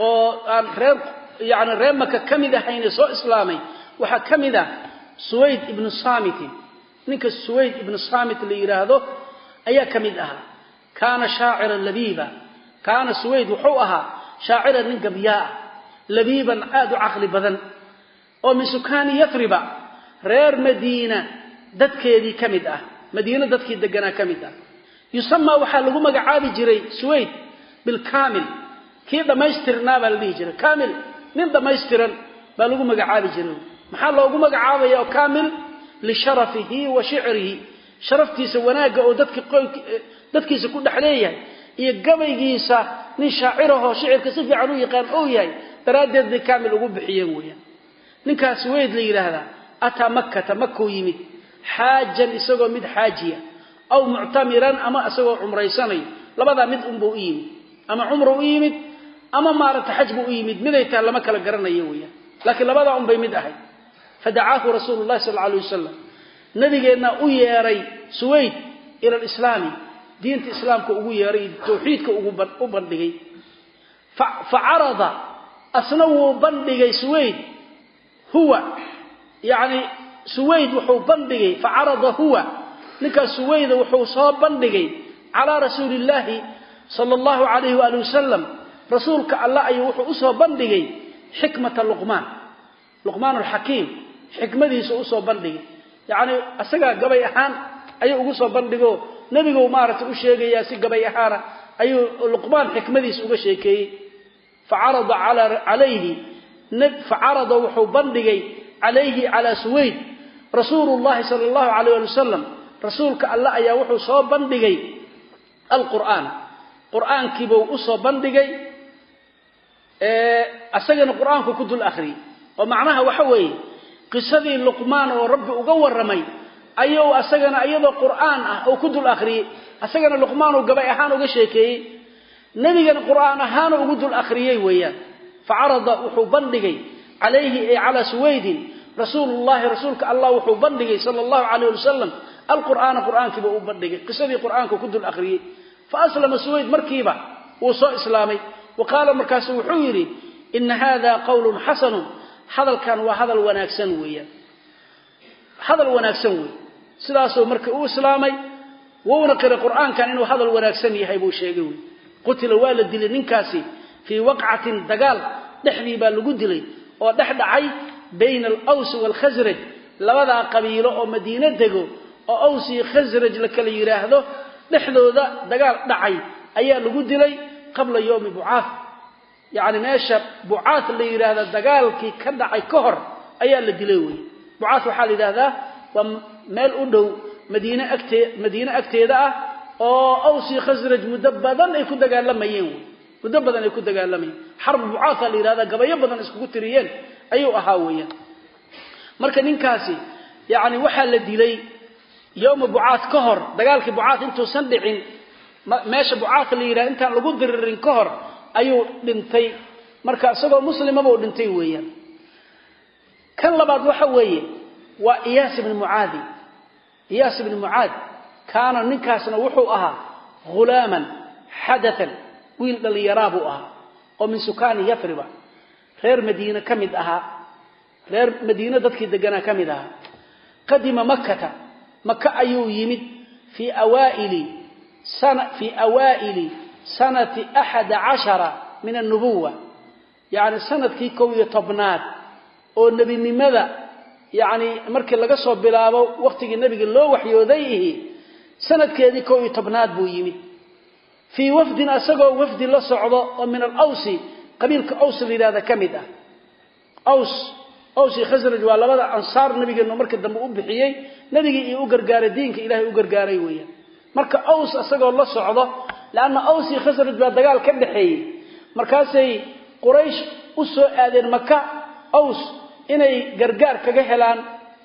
oo aan reer yani reer maka ka mid ahayne soo islaamay waxaa ka mid ah suwayd ibnu saamitin ninka suwayd ibnu saamit la yidhaahdo ayaa ka mid ahaa kaana shaaciran labiiba. Kaana suwayd wuxuu ahaa shaaciran nin gabyaa ah. Labiiban aada u caqli badan oo min sukaani yatriba reer madiina dadkeedii ka mid ah. Madiino dadkii deganaa ka mid ah. Yusamaa waxaa lagu magacaabi jiray suwayd bilkaamil kii dhammaystirnaa baa la dhihi jiray. Kaamil nin dhammaystiran baa lagu magacaabi jiray maxaa loogu magacaabaya kaamil lisharafihi wa shicrihi? Sharaftiisa wanaagga oo dadki dadkiisa ku dhex leeyahay iyo gabaygiisa nin shaacirahoo shicirka si fiican u yaqaan ou yahay daraaddeed bay kaamil ugu bixiyeen weeyaan. Ninkaas weyd la yidhaahdaa ataa makkata makuu yimid. Xaajan isagoo mid xaajiya aw muctamiran ama isagoo cumraysanayo labadaa mid unbuu u yimid. Ama cumru u yimid ama maaragta xaj buu u yimid. Miday tahay lama kala garanayo weeyaan. Laakiin labadaa unbay mid ahayd fadacaahu rasuulu llahi sal alla alay wasalam. Nabigeenna u yeeray suwayd ila alislaami diinta islaamka ugu yeeray tawxiidka u bandhigay. Fa carada asna wuu bandhigay suwayd huwa. Yani suwayd wuxuu bandhigay fa carada huwa. Ninkaas suwayda wuxuu soo bandhigay calaa rasuuli illaahi sala allahu calayhi waali wasalam. Rasuulka allah ayuu wuxuu u soo bandhigay xikmata luqmaan luqmaan alxakiim xikmadiisa u soo bandhigay. Yacni isagaa gabay ahaan ayuu ugu soo bandhigo. Nebigu maaragtay u sheegayaa si gabay ahaana ayuu luqmaan xikmadiisa uga sheekeeyey. Facarada calayhi facarada wuxuu bandhigay calayhi calaa suwayd. Rasuulu llahi sala allahu calayh ali wasalam rasuulka allah ayaa wuxuu soo bandhigay alqur'aan. Qur'aankiibuu u soo bandhigay isagana qur'aanku ku dul akhriyey oo macnaha waxa weeye qisadii luqmaan oo rabbi uga warramay ayuu asagana iyadoo qur'aan ah oo ku dul akhriyey asagana luqmaanuu gabay ahaan uga sheekeeyey. Nebigana qur'aan ahaanu ugu dul akhriyey weeyaan. Facarada wuxuu bandhigay calayhi ay calaa suwaydin rasuulullahi rasuulka allah wuxuu bandhigay sala allahu calayh wasalam alqur'aana qur'aankiiba uu bandhigay qisadii qur'aanka ku dul akhriyey. Fa aslama suwayd markiiba wuu soo islaamay. Wa qaala markaasu wuxuu yidhi ina hada qawlun xasanun hadalkan waa hadal wanaagsan weeyaan hadal wanaagsan wey sidaasuu marka u islaamay wuuna qiray qur'aankan inuu hadal wanaagsan yahay buu sheegay wey qutila waa la dilay ninkaasi fii waqcatin dagaal dhexdii baa lagu dilay oo dhex dhacay bayna alawsi waalkhasraj labadaa qabiilo oo madiino dego oo aws iyo khasraj la kala yidhaahdo dhexdooda dagaal dhacay ayaa lagu dilay qabla yowmi bucaaf yacni meesha bucaat la yidhaahda dagaalkii ka dhacay ka hor ayaa la dilay wey bucaat waxaa la yidhahdaa waa meel u dhow madiine agtee madiine agteeda ah oo awsi khasraj muddo badan ay ku dagaalamayeen wey muddo badan ay ku dagaalamayeen. Xarb bucaata la yidhahdaa gabayo badan iskugu tiriyeen ayuu ahaa weeyaan. Marka ninkaasi yacni waxaa la dilay yowma bucaat ka hor dagaalkii bucaat intuusan dhicin meesha bucaat la yidhahda intaan lagu diririn ka hor ayuu dhintay. Marka isagoo muslimaba u dhintay weeyaan. Kan labaad waxa weeye waa iyaas ibni mucaadi iyaas ibni mucaad kaana ninkaasna wuxuu ahaa hulaaman xadatan wiil dhallinyaraa buu ahaa oo min sukaani yafriba. Reer madiine ka mid ahaa. Reer madiine dadkii deganaa ka mid ahaa. Qadima makkata. Maka ayuu yimid fii awaa'ili sanati axada cashara min annubuwa. Yacni sannadkii kow iyo tobnaad oo nebinimada yacni markii laga soo bilaabo wakhtigii nebiga loo waxyooday ihi sanadkeedii kow iyo tobnaad buu yimid fii wafdin asagoo wafdi la socdo oo min alawsi qabiilka aws la yidhahda ka mid ah. Aws aws iyo khasraj waa labada ansaar nabigeennu marka dambe u bixiyey nebigii iyo u gargaaray diinka ilaahay u gargaaray weeyaan. Marka aws asagoo la socdo leanna aws iyo khasraj baa dagaal ka dhexeeyey markaasay quraysh u soo aadeen maka aws inay gargaar kaga helaan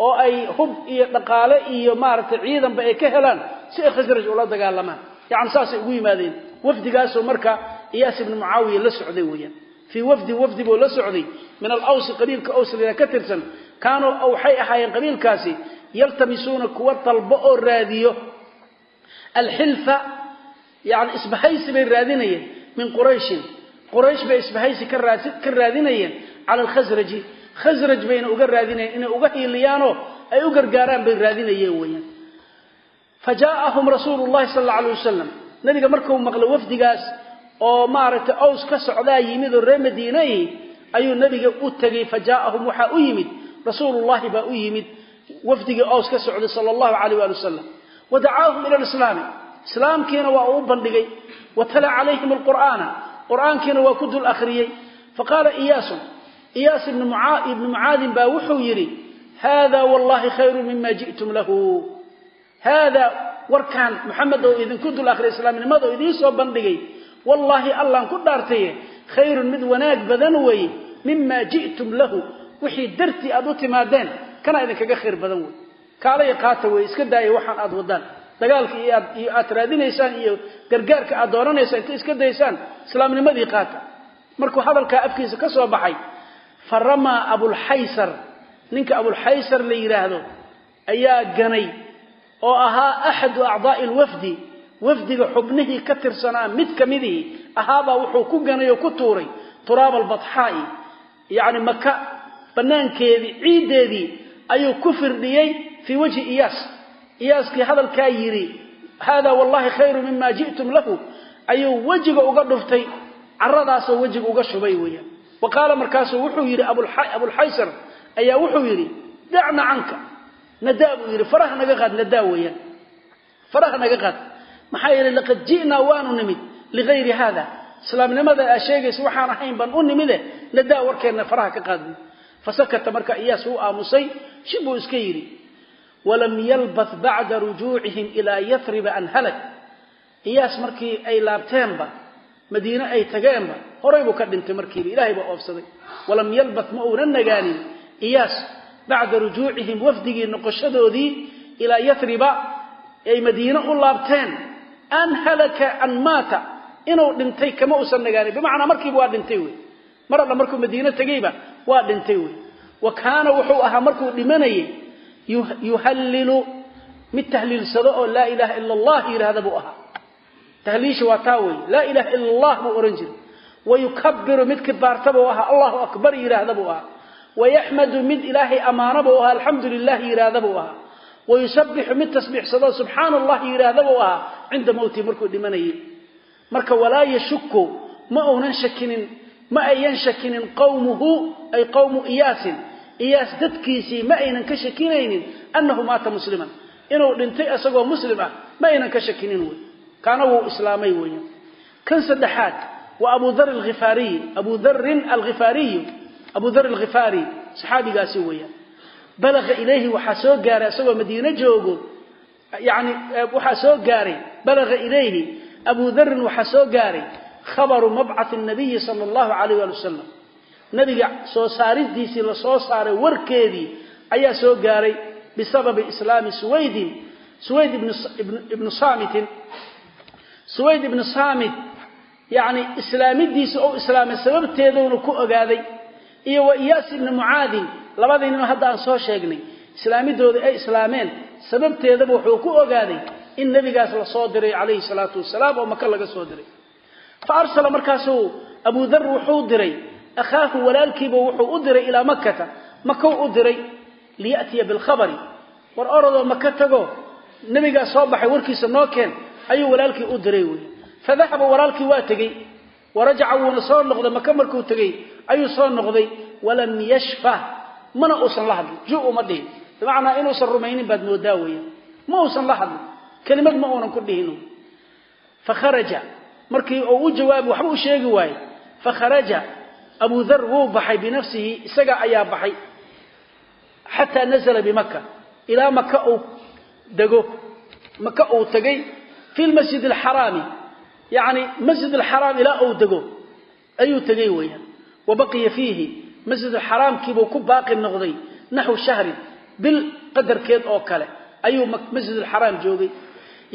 oo ay hub iyo dhaqaale iyo maaragtay ciidanba ay ka helaan si ay khasraj ula dagaalamaan yacni saasay ugu yimaadeen wafdigaasoo marka iyaas ibnu mucaawiya la socday weeyaan fii wafdi wafdi buu la socday min alawsi qabiilka awsliga ka tirsan kaanuu waxay ahaayeen qabiilkaasi yaltamisuuna kuwa dalbo oo raadiyo alxilfa yani isbahaysi bay raadinayeen min qurayshin. Quraysh bay isbahaysi ka raadinayeen cala alkhasraji khasraj bayna uga raadinayeen inay uga hiiliyaanoo ay u gargaaraan bay raadinayeen weeyaan. Fa jaaahum rasuulu llahi sal alla alay wasalam nabiga markuu maqlo wafdigaas oo maaragtay aws ka socdaa yimid oo reer madiinahi ayuu nabiga u tegey fa jaaahum waxaa u yimid. Rasuulullahi baa u yimid wafdigii aws ka socday sala allahu calayh waali wasalam wa ila lislaami islaamkiina waa uu bandhigay wa tala calayhim alqur'aana. Qur'aankiina waa ku dul akhriyey. Faqaala iyaasun iyaas ibnu mucaadin baa wuxuu yidhi haada wallahi khayru mima ji'tum lahu. Haada warkaan maxamed oo idinku dul akhriyay islaamnimada oo idiin soo bandhigay wallaahi allaan ku dhaartaye khayrun mid wanaag badan weeye mima ji'tum lahu. Wixii dartii aad u timaadeen kana idinkaga khayr badan wey kaalaya qaata wey iska daaya waxaan aad wadaan dagaalka iyo aad raadinaysaan iyo gargaarka aad doonanaysaan inta iska daysaan islaamnimadii qaata. Markuu hadalkaa afkiisa ka soo baxay fa ramaa abulxaysar. Ninka abulxaysar la yidhaahdo ayaa ganay oo ahaa axadu acdaa'i lwafdi wafdiga xubnihii ka tirsanaa mid ka midihii ahaabaa wuxuu ku ganay oo ku tuuray turaaba albatxaa'i yacni maka bannaankeedii ciiddeedii ayuu ku firdhiyey fii wajhi iyaas iyaaskii hadalkaa yidhi haada wallahi khayru mima ji'tum lahu. Ayuu wejiga uga dhuftay caradaasoo wejiga uga shubay weeyaan. Wa qaala markaasuu wuxuu yidhi abulxaysar ayaa wuxuu yidhi dacna canka. Nadaa buu yidhi faraha naga qaad nadaa weeyaan. Faraha naga qaad. Maxaa yeelay laqad ji'naa waanu nimid ligayri haada. Islaamnimada aa sheegaysa waxaan ahayn baan u nimide nadaa warkeenna faraha ka qaad buy fasakata marka iyaas wuu aamusay shib iska yidhi walam yalbath bacda rujuucihim ilaa yafriba an halag iyaas markii ay laabteenba madiine ay tageenba horay buu ka dhintay markiiba ilaahay baa oofsaday walam yalbath ma uunan nagaanin. Iyaas bacda rujuucihim wafdigii noqoshadoodii ilaa yafriba ay madiine u laabteen. An halaka an maata. Inuu dhintay kama uusan nagaanin. Bimacnaa markiiba waa dhintay wey. Mar alla markuu madiine tegeyba waa dhintay wey. Wa kaana wuxuu ahaa markuu dhimanayay yuhallilu mid tahliilsado oo laa ilaaha ila allah yidhaahda buu ahaa. Tahliisha waa taa wey laa ilaha ila allah buu odhan jiray. Wayukabiru mid kibaarta buu ahaa. Allahu akbar yidhaahda buu ahaa. Wayaxmadu mid ilaahay ammaano buu ahaa. Alxamdu lilah yidhaahda buu ahaa. Wayusabixu mid tasbiixsado. Subxaana allah yidhaahda buu ahaa. Cinda mowtihi markuu dhimanayay. Marka walaa yashuku ma uunan shakinin ma ayan shakinin qawmuhu ay qawmu iyaasin iyaas dadkiisii ma aynan ka shakinaynin annahu maata musliman. Inuu dhintay isagoo muslim ah ma aynan ka shakinin wey kaana wuu islaamay weeyaan kan saddexaad waa abu dar alghifaariy abu darin alghifaariyu abu dar alghifaari saxaabigaasi weeyaan balaga ilayhi waxaa soo gaaray isagoo madiine joogo. Yani waxaa soo gaaray balaga ilayhi abu darin waxaa soo gaaray khabaru mabcathi nabiyi sala allahu calayh waali wasalam nabiga soo saaridiisii la soo saaray warkeedii ayaa soo gaaray bisababi islaami suwaydin suwayd ibnu saamitin. Suwayd ibnu saamit yani islaamidiisa ou islaamay sababteeduuna ku ogaaday. Iyo wa iyaas ibni mucaadin labadii ninoo hadda aan soo sheegnay islaamidooda ay islaameen sababteedaba wuxuu ku ogaaday in nebigaas la soo diray calayhi salaatu wasalaam oo maka laga soo diray. Fa arsala markaasuu abu dar wuxuu diray akhaahu walaalkiiba wuxuu u diray ilaa makkata makou u diray liya'tiya bilkhabari war orodoo maka tago nebigaas soo baxay warkiisa noo keen ayuu walaalkii u diray wey fadahaba walaalkii waa tegey warajaca wuuna soo noqday maka markuu tegey ayuu soo noqday walam yashfah mana uusan la hadlin ju uma dhihin bimacnaa inuusan rumaynin baad moodaa weeyaan ma uusan la hadlin kelimad ma uunan ku dhihin fakharaja markii uu u jawaabi waxba u sheegi waaye abu dar wuu baxay binafsihi isaga ayaa baxay xataa nazla bimaka ilaa maka uu dego maka uu tegey fi lmasjid alxaraami yani masjid alxaraam ilaa uu dego ayuu tegey weeyaan. Wa baqiya fiihi masjid alxaraamkiibuu ku baaqi noqday naxwu shahrin bil qadarkeed oo kale ayuu masjidulxaraam joogay.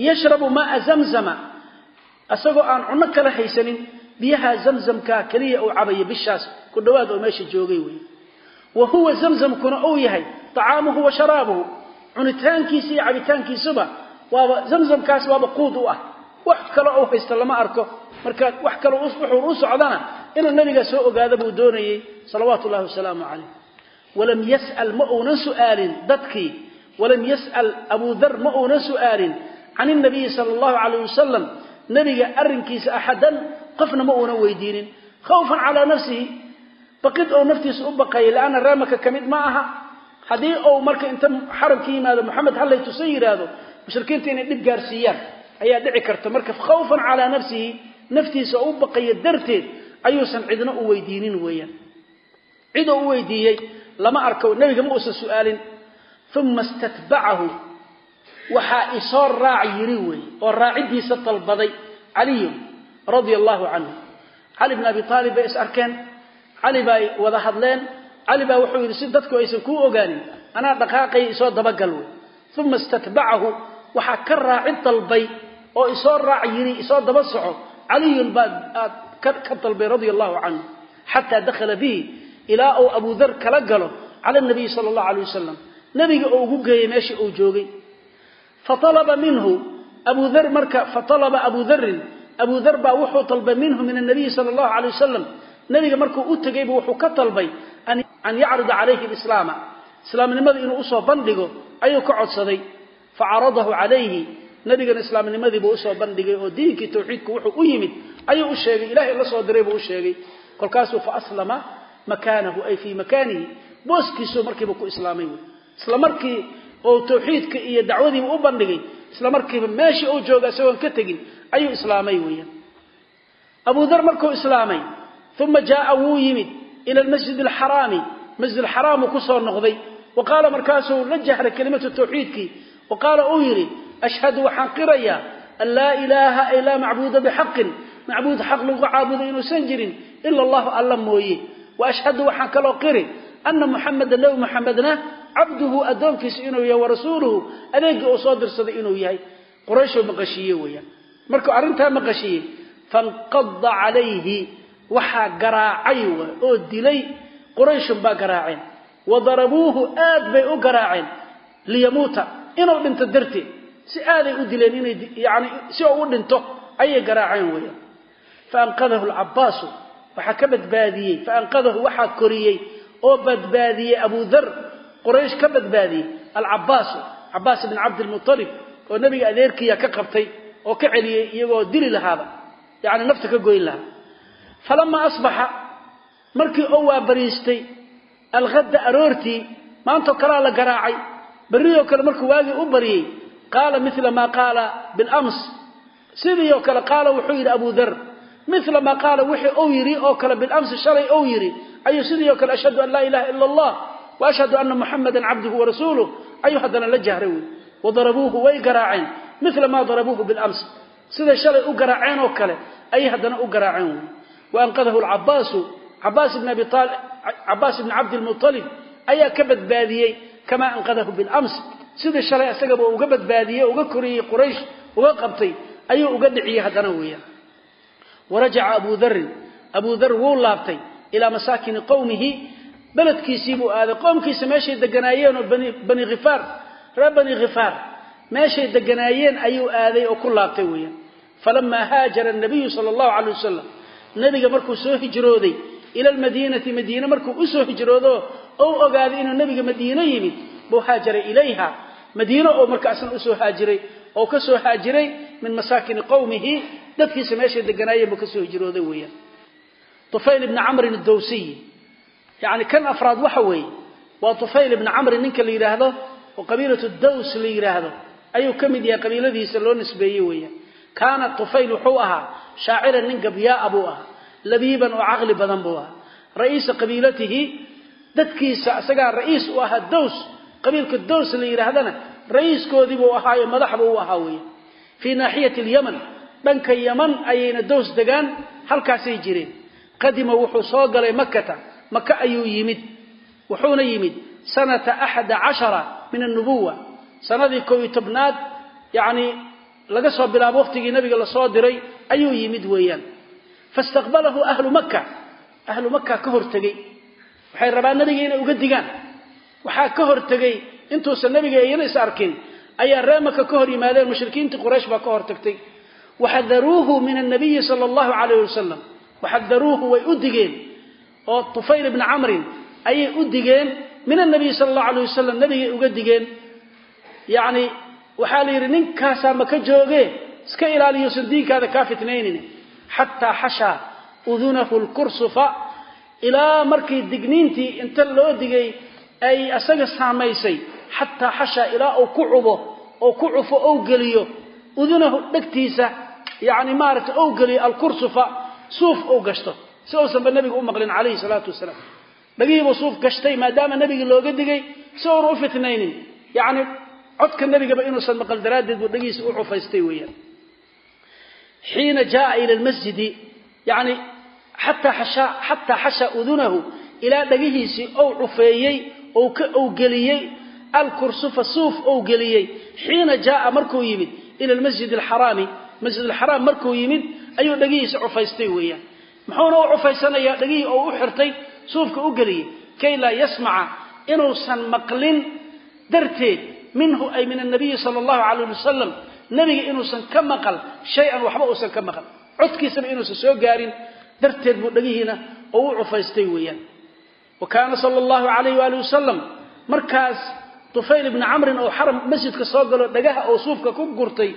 Yashrabu maaa zamzama isagoo aan cunno kala haysanin biyaha zamzamka keliya uu cabaya bishaas ku dhawaad oo meesha joogay wey wa huwa zamzamkuna uu yahay acaamuhu wa sharaabuhu. Cunitaankiisa iyo cabitaankiisuba waaba zamzamkaas waaba quud u ah. Wax kale u haysta lama arko. Marka wax kale wuxuu u socdana inuu nabiga soo ogaada buu doonayey salawaatu llahi wasalaamu calayh walam yas'al ma uunan su'aalin dadkii. Walam yas'al abu dar ma uunan su'aalin. Can nabiyi sala allahu calayh wasalam nabiga arrinkiisa axadan qofna ma uunan weydiinin. Khawfan calaa nafsihi. Baqid oo naftiisa u baqaya leanna reemaka ka mid ma aha. Haddii uu marka inta xaramka yimaado moxamed hallay tusan yidhaahdo mushrikiinta inay dhib gaarsiiyaan ayaa dhici karta. Marka khawfan calaa nafsihi naftiisa u baqaya darteed ayuusan cidna u weydiinin weeyaan. Cidoo u weydiiyey lama arko nebiga ma uusan su'aalin. Uma istatbacahu waxaa isoo raac yiri wey oo raaciddiisa dalbaday caliyun radia allahu canhu cali bn abi aalib bay is arkeen. Cali bay wada hadleen. Cali baa wuxuu yidhi si dadku aysan kuu ogaanin anaa dhaqaaqay isoo dabagal wey uma istatbacahu waxaa ka raacid dalbay oo isoo raac yiri isoo daba soco. Caliyun baa aad ka dalbay radia allahu canhu xataa dakhala bihi ilaa uu abu dar kala galo cala nabiyi sala allahu alay wasalam nebiga oo ugu geeyey meesha uu joogay. Faalaba minhu abu dar marka faalaba abu darin abu dar baa wuxuu dalbay minhu min anabiyi sala allahu alay wasalam nebiga markuu u tegaybu wuxuu ka dalbay an yacrida calayhi alislaama. Islaamnimada inuu u soo bandhigo ayuu ka codsaday. Facaradahu calayhi nebigana islaamnimadiibuu u soo bandhigay oo diinkii tawxiidku wuxuu u yimid. Ayuu u sheegay ilahay la soo diray buu u sheegay. Kolkaasuu faaslama makaanahu ay fii makaanihi booskiisuu markiiba ku islaamay wy isla markii oo tawxiidka iyo dacwadiiba u bandhigay isla markiiba meeshii uu jooga isagoon ka tegin ayuu islaamay weeyaan. Abu dar markuu islaamay uma jaaa wuu yimid ila almasjid alxaraami masjid alxaraamuu ku soo noqday. Wa qaala markaasuu la jahray kelimatu tawxiidkii. Wa qaala uu yidhi ashhadu waxaan qirayaa an laa ilaaha ay macbuuda bixaqin. Macbuud xaq lagu caabudo inuusan jirin ila allahu alla mooye. Wa ashhadu waxaan kaloo qiri ana muxameda nebi muxamedna cabduhu addoonkiisa inuu yahay warasuuluhu adeegii uu soo dirsaday inuu yahay. Qurayshoo maqashiiye weeyaan markuu arrintaa maqashiiyey fanqada calayhi waxaa garaacay oo dilay qurayshun baa garaaceen. Wa darabuuhu aad bay u garaaceen. Liyamuuta inuu dhinto darteed si aaday u dileen inay yani si uu u dhinto ayay garaaceen weeyaan faanqadahu lcabbaasu waxaa ka badbaadiyey. Faanqadahu waxaa koriyey. Oo badbaadiyey abu dar quraysh ka badbaadiyey. Alcabbaasu cabbaas ibn cabdilmualib oo nebiga adeerkiya ka qabtay oo ka celiyey iyagoo dili lahaaba yani nafta ka goyn lahaa. Falamaa asbaxa markii oo waa bariistay alhadda aroortii maantoo kalaa la garaacay. Berrioo kale markuu waagii u baryey qaala mila maa qaala bilams. Sidii oo kale qaala wuxuu yidhi abu dar mila maa qaala wixii ou yidhi oo kale bilamsi shalay ou yidhi. Ayuu sidii oo kale ashhadu an laa ilaha ila allah wa ashhadu ana muxamadan cabduhu warasuuluh ayuu haddana la jahray wey. Wadarabuuhu way garaaceen mila maa darabuuhu bilams. Siday shalay u garaaceen oo kale ayay haddana u garaaceen wey waanqadahu lcabaasu cabaas ibni cabdilmualib ayaa ka badbaadiyey kamaa anqadahu bilams. Sidii shalay isagaba uga badbaadiyey uga koriyey quraysh uga qabtay ayuu uga dhiciyey haddana weeyaan. Warajaca abu darin abu dar wuu laabtay ilaa masaakini qowmihi beledkiisiibuu aaday. Qoomkiisa meeshay deganaayeen oo bani khifaar reer meeshay deganaayeen ayuu aaday oo ku laabtay weeyaan. Falamaa haajara nabiyu sala allahu calay wasalam nebiga markuu soo hijrooday ila almadiinati madiine markuu u soo hijroodo ou ogaaday inuu nebiga madiino yimid buu haajaray ilayha. Madiino oo markaasna u soo haajiray oo ka soo haajiray min masaakini qowmihi dadkiisa meeshay deganaayeen buu ka soo hijrooday weeyaan. Tufayl ibni camrin adowsiyi yacni kan afraad waxa weeye waa tufayl ibni camrin ninka la yidhaahdo oo qabiilatu daws la yidhaahdo ayuu ka mid yahay qabiiladiisa loo nisbeeyey weeyaan. Kaana tufayl wuxuu ahaa shaaciran nin gabyaaa buu ahaa labiiban oo caqli badan buu ahaa. Ra'iisa qabiilatihi dadkiisa isagaa ra'iis u ahaa dows qabiilka dows la yidhaahdana ra'iiskoodii buu ahaayo madaxba u ahaa weeye fii naaxiyati alyaman dhanka yaman ayayna dows degaan halkaasay jireen. Qadima wuxuu soo galay makata maka ayuu yimid wuxuuna yimid sanata axada cashara min annubuwa sanadii kow iyo tobnaad yacni laga soo bilaabo waqtigii nabiga la soo diray ayuu yimid weeyaan. Faistaqbalahu ahlu maka ahlu maka ka hortegey waxay rabaan nabiga inay uga digaan. Waxaa ka hortegey intuusan nabiga iyana is arkin ayaa ree maka ka hor yimaadeen mushrikiintii quraysh baa ka hortagtay waxadaruuhu min annabiyi sala allahu calayh wasalam waxadaruuhu way u digeen oo tufayl ibni camrin ayay u digeen min annabiyi sala allahu alayh wasalam nabigay uga digeen yacni waxaa la yidhi ninkaasaa maka jooge? Iska ilaaliyuusan diinkaada kaa fitnaynin xataa xashaa udunahu lkursufa ilaa markii digniintii inta loo digay ay asaga saamaysay. Xataa xashaa ilaa uu ku cubo oo ku cufo ou geliyo. Udunahu dhegtiisa yani maaragtay ou geliyo alkursufa suuf ou gashto. Si uusanba nabiga u maqlin calayhi salaatu wasalaam. Dhagihiibuu suuf gashtay maadaama nabiga looga digay si uuna u fitnaynin. Yani codka nabigaba inuusan maqal daraaddeed buu dhagihiisa u cufaystay weeyaan. Xiina jaaa ila lmasjidi yani xataa xashaa xataa xashaa udunahu ilaa dhagihiisii ou cufeeyey ou ka ou geliyey alkursufa suuf ou geliyey. Xiina jaaa markuu yimid ila lmasjid alxaraami masjid alxaraam markuu yimid ayuu dhagihiisa cufaystay weeyaan. Muxuuna u cufaysanayaa dhagihii oo u xirtay suufka u geliyey. Kay laa yasmaca inuusan maqlin darteed minhu ay min annabiyi sala allahu calayh wasalam nebiga inuusan ka maqal shay-an waxba uusan ka maqal. Codkiisaba inuusan soo gaarin. Darteed buu dhagihiina oo u cufaystay weeyaan. Wa kaana sala allahu calayh waali wasalam markaas tufayl ibni camrin oo xaram masjidka soo galo dhagaha oo suufka ku gurtay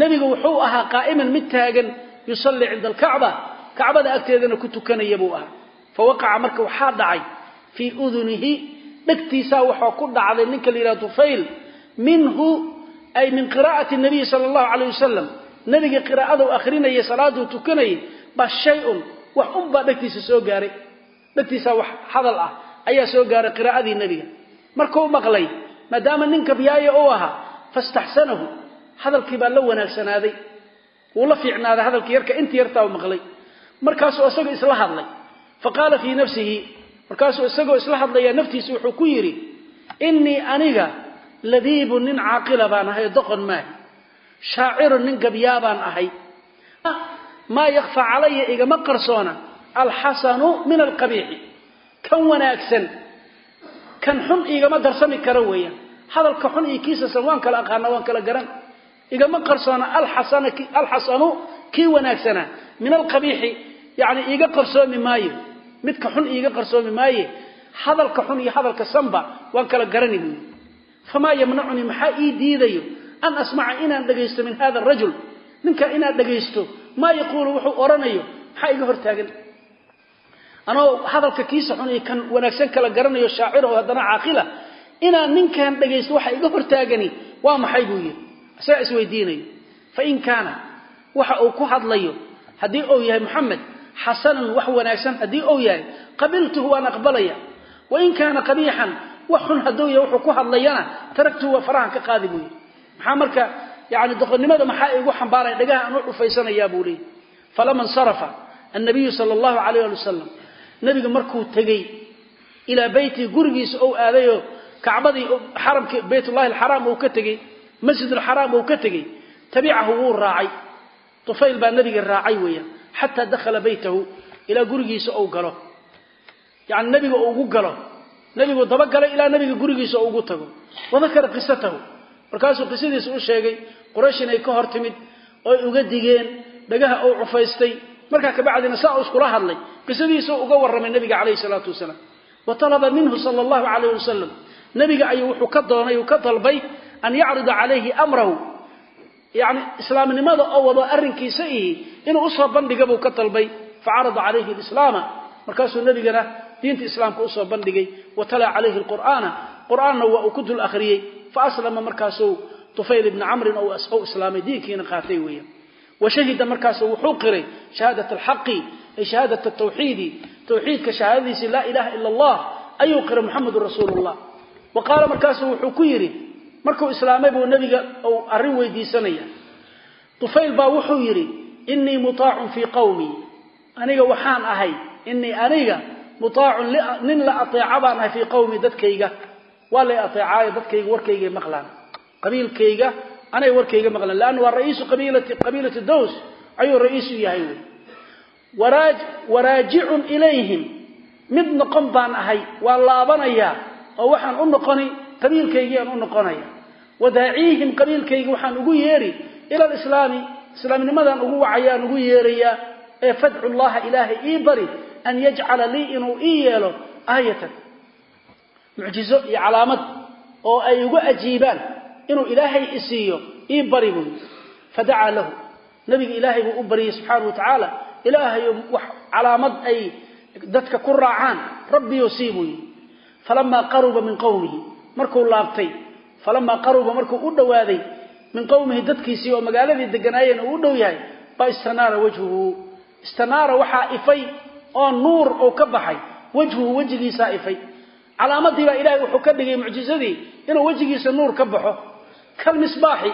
nebigu wuxuu ahaa qaa'iman mid taagan yusallii cinda alkacba. Kacbada agteedana ku tukanaya buu ahaa. Fa waqaca marka waxaa dhacay fii udunihi dhegtiisaa waxaa ku dhacday ninka la yidhaha tufayl minhu ay min qiraa'ati nabiyi sala allahu calayh wasalam nebiga qiraa'adau akhrinayay salaaduu tukanayay ba shay-un wax unbaa dhegtiisa soo gaaray. Dhegtiisaa wax hadal ah ayaa soo gaaray qiraa'adii nebiga markuu maqlay maadaama ninka biyaaya uu ahaa fastaxsanahu hadalkii baa la wanaagsanaaday wuu la fiicnaaday hadalkii yarka intii yartaa maqlay. Markaasuu isagoo isla hadlay. Fa qaala fii nafsihi markaasuu isagoo isla hadlayaa naftiisa wuxuu ku yidhi innii aniga ladiibun nin caaqila baan ahay doqon maahi shaacirun nin gabyaa baan ahay. Maa yakfa calaya igama qarsoona? Alxasanu min alqabiixi. Kan wanaagsan kan xun igama darsami kara weeyaan. Hadalka xun iyo kiisasan waan kala aqaana waan kala garan. Igama qarsoona alxasanu kii wanaagsanaa min alqabiixi. Yani iiga qarsoomi maayo. Midka xun iiga qarsoomi maaye. Hadalka xun iyo hadalka sanba waan kala garani famaa yamnacunii maxaa ii diidayo? An asmaca inaan dhagaysto min hada arajul ninka inaan dhagaysto maa yaquulu wuxuu odhanayo maxaa iga hortaagan? Anoo hadalka kiisa xun iyo kan wanaagsan kala garanayo shaacira oo haddana caaqila inaan ninkan dhagaysto waxa iga hortaagani waa maxay buu yidhi? Isagaa isweydiinayo fain kaana waxa uu ku hadlayo haddii uu yahay moxamed xasanan wax wanaagsan haddii uu yahay qabiltuhu waan wax xun hadduu yahay wuxuu ku hadlayana taragtuhu waa farahan ka qaadi buu yidhi. Maxaa marka yani doqonnimada maxaa igu xambaaraya dhagaha aan u dhufaysanayaa buu leeyay falama insarafa annabiyu sala allahu calayh ali wasalam nebiga markuu tegey ilaa beytii gurigiisa ou aadayoo kacbadii xaramkii baytullahi alxaraam uu ka tegey masjid alxaraam uu ka tegey tabicahu wuu raacay. Tufayl baa nebiga raacay weeyaan xataa dakhala beytahu ilaa gurigiisa ou galo. Yani nebiga ugu galo nebiguu dabagalay ilaa nebiga gurigiisa ugu tago. Wadakara qisatahu. Markaasuu qisadiisa u sheegay quraysh inay ka hor timid oy uga digeen dhagaha uu cufaystay. Markaa kabacdina saa uu iskula hadlay qisadiisuu uga warramay nebiga calayhi salaatu wasalaam. Wa talaba minhu sala allahu calayh wasalam nebiga ayuu wuxuu ka doonay uu ka dalbay an yacrida calayhi amrahu. Yani islaamnimada oo wado arrinkiisa ihi inuu u soo bandhiga buu ka dalbay. Facarada calayhi lislaama markaasuu nebigana diinta islaamka u soo bandhigay wa talaa calayhi lqur'aana qur'aanna waa uu ku dul akhriyey fa aslama markaasuu tufayl ibni camrin ou islaamay diinkiina qaatay weeyaan. Wa shahida markaasu wuxuu qiray shahaadat alxaqi ay shahaadat tawxiidi tawxiidka shahaadadiisii laa ilaha ila allah ayuu qiray muxamedun rasuulu llah wa qaala markaasu wuxuu ku yidhi markuu islaamay buu nebiga uu arrin weydiisanaya tufayl baa wuxuu yidhi innii mutaacun fii qawmii aniga waxaan ahay innii aniga mutaacun nin la ateeca baan ahay fii qawmi dadkayga. Waa lay ateecaayo dadkayga warkaygay maqlaan. Qabiilkayga anay warkayga maqlaan. Leanna waa ra'iisu qabiilati dows ayuu ra'iisu yahay wey. Waraajicun ilayhim. Mid noqon baan ahay waa laabanayaa oo waxaan u noqoni qabiilkaygii aan u noqonaya. Wadaaciihim qabiilkayga waxaan ugu yeeri. Ila alislaami islaamnimadaan ugu wacayaan ugu yeerayaa. Ee fadcu llaha ilaahay ii bari an yajcala lii inuu ii yeelo aayatan. Mucjizo iyo calaamad oo ay ugu ajiibaan inuu ilaahay isiiyo ii bari buu yii fadacaa lahu. Nabiga ilaahay buu u baryay subxaana wa tacaala ilaahayo wax calaamad ay dadka ku raacaan rabbiyo sii buu yii falamaa qaruba min qowmihi markuu laabtay falamaa qaruba markuu u dhowaaday min qowmihi dadkiisii oo magaaladii deganaayeen uu u dhow oo nuur uu ka baxay wajhuhu wejigiisaa ifay. Calaamadii baa ilaahay wuxuu ka dhigay mucjizadii inuu wejigiisa nuur ka baxo. Kal misbaaxi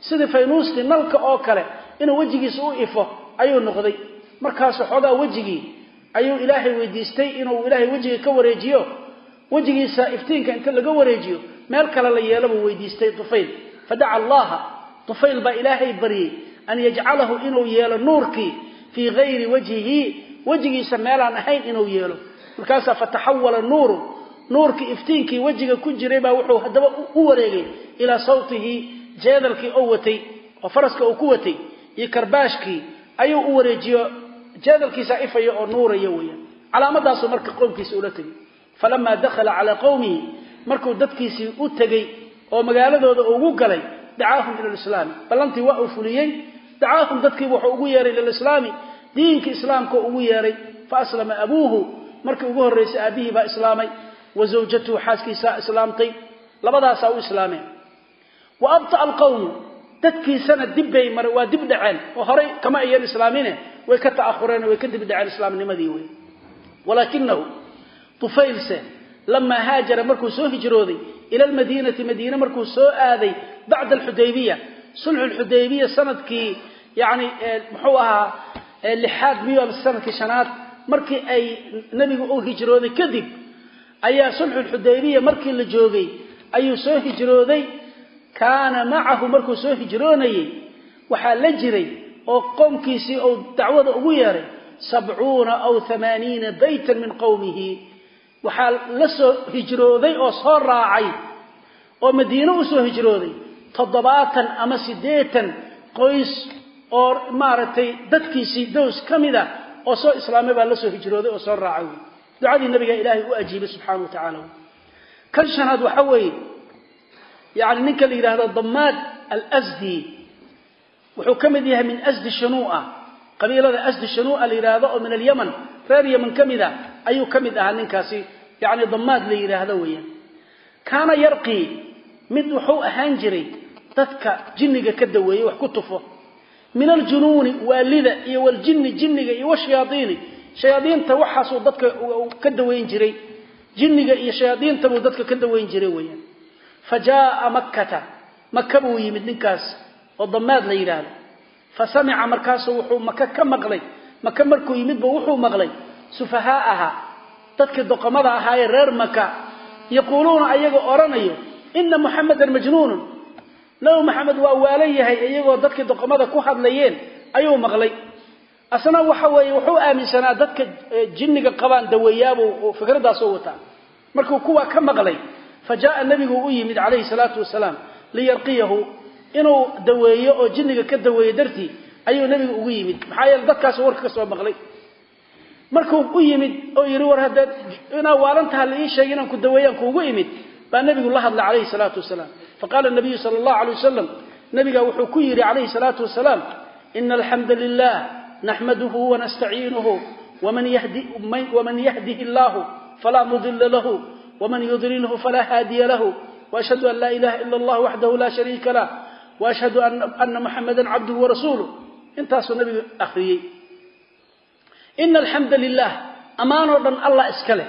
sidii faynuustii nalka oo kale inuu wejigiisa u ifo ayuu noqday. Markaasu xoogaa wejigii ayuu ilaahay weydiistay inuu ilaahay wejigii ka wareejiyo. Wejigiisa iftiinka inta laga wareejiyo meel kale la yeelo buu weydiistay tufayl fadaca allaha tufayl baa ilaahay baryey an yajcalahu inuu yeelo nuurkii fii gayri wajhihi wejigiisa meelaan ahayn inuu yeelo. Markaasaa fataxawala nuuru. Nuurkii iftiinkii wejiga ku jiray baa wuxuu haddaba u wareegay ilaa sawtihi jeedalkii oo watay oo faraska uu ku watay iyo karbaashkii ayuu u wareejiyo jeedalkiisaa ifaya oo nuuraya weeyaan. Calaamadaasuu marka qowmkiisa ula tegay falamaa dakhala calaa qowmihi markuu dadkiisii u tegey oo magaaladooda ugu galay dacaahum ila lislaami. Ballantii waa uu fuliyey dacaahum dadkiiba wuxuu ugu yeeray ila lislaami diinka islaamka ugu yeeray fa aslama abuuhu. Markii ugu horraysay aabihii baa islaamay wa zawjatuhu xaaskiisaa islaamtay labadaasaa u islaameen. Wa abta'a alqawmu dadkiisana dibbay mare waa dib dhaceen oo horay kama ayan islaamine way ka ta'ahureen way ka dib dhaceen islaamnimadii wey walaakinahu tufaylse lamaa haajara markuu soo hijrooday ila almadiinati madiine markuu soo aaday bacda alxudaybiya sulxu lxudaybiya sannadkii yani muxuu ahaa lixaad miyo ama sannadkii shanaad markii ay nebigu u hijrooday kadib ayaa sulxu lxudaybiya markii la joogay ayuu soo hijrooday. Kaana macahu markuu soo hijroonayey waxaa la jiray oo qoomkiisii uu dacwada ugu yeeray sabcuuna aw hamaaniina baytan min qowmihi waxaa la soo hijrooday oo soo raacay oo madiine u soo hijrooday toddobaatan ama siddeetan qoys oo maaragtay dadkiisii dows ka mid a oo soo islaamay baa la soo hijrooday oo soo raacay wey. Ducadii nabiga ilaahay u ajiibay subxaana wa tacaala kan shanaad waxa weeye yani ninka la yidhaahdo damaad alsdi wuxuu ka mid yahay min asdi shanua qabiilada asdi shanua la yidhaahdo oo min alyaman reer yaman ka mid a ayuu ka mid ahaa ninkaasi. Yani damaad la yidhaahdo weeyaan kaana yarqii mid wuxuu ahaan jiray dadka jinniga ka daweeyey wax ku tufo min aljunuuni waalida iyo waljinni jinniga iyo washayaaiini shayaadiinta waxaasuu dadka ka daweyn jiray. Jinniga iyo shayaadiinta buu dadka ka daweyn jiray weeyaan. Fa jaaa makkata. Maka buu yimid ninkaas oo damaad la yidhaahdo. Fa samica markaasu wuxuu maka ka maqlay. Maka markuu yimid buu wuxuu maqlay sufahaa'aha dadkii doqomada ahaayee reer maka yaquuluuna ayaga odhanayo ina muxamedan majnuunun nabi maxamed waa waalan yahay iyagoo dadkii doqomada ku hadlayeen ayuu maqlay. Asna waxa weeye wuxuu aaminsanaa dadka jinniga qabaan daweeyaabuu fikradaasoo wataa. Markuu kuwa ka maqlay fa jaaa nebigu u yimid calayhi salaatu wasalaam liyarqiyahu inuu daweeyo oo jinniga ka daweeyo dartii ayuu nebigu ugu yimid. Maxaa yeele dadkaas warka ka soo maqlay. Markuu u yimid oo yidhi war haddaad inaa waalantaha la ii sheegay inaan ku daweeyaan kuugu imid baa nebigu la hadlay calayhi salaatu wasalaam faqaala nabiyu sala allahu alay wasalam nabiga wuxuu ku yidhi calayhi salaatu wasalaam ina alxamda lilah naxmaduhu wanastaciinuhu waman yahdihi allahu falaa mudila lahu waman yudlilhu falaa haadiya lahu waashhadu an laa ilaha ila allah waxdahu laa shariika lah waashhadu ana muxamada cabduhu warasuuluh intaasuu nabigu akriyey ina alxamda lilah ammaanoo dhan allah iska leh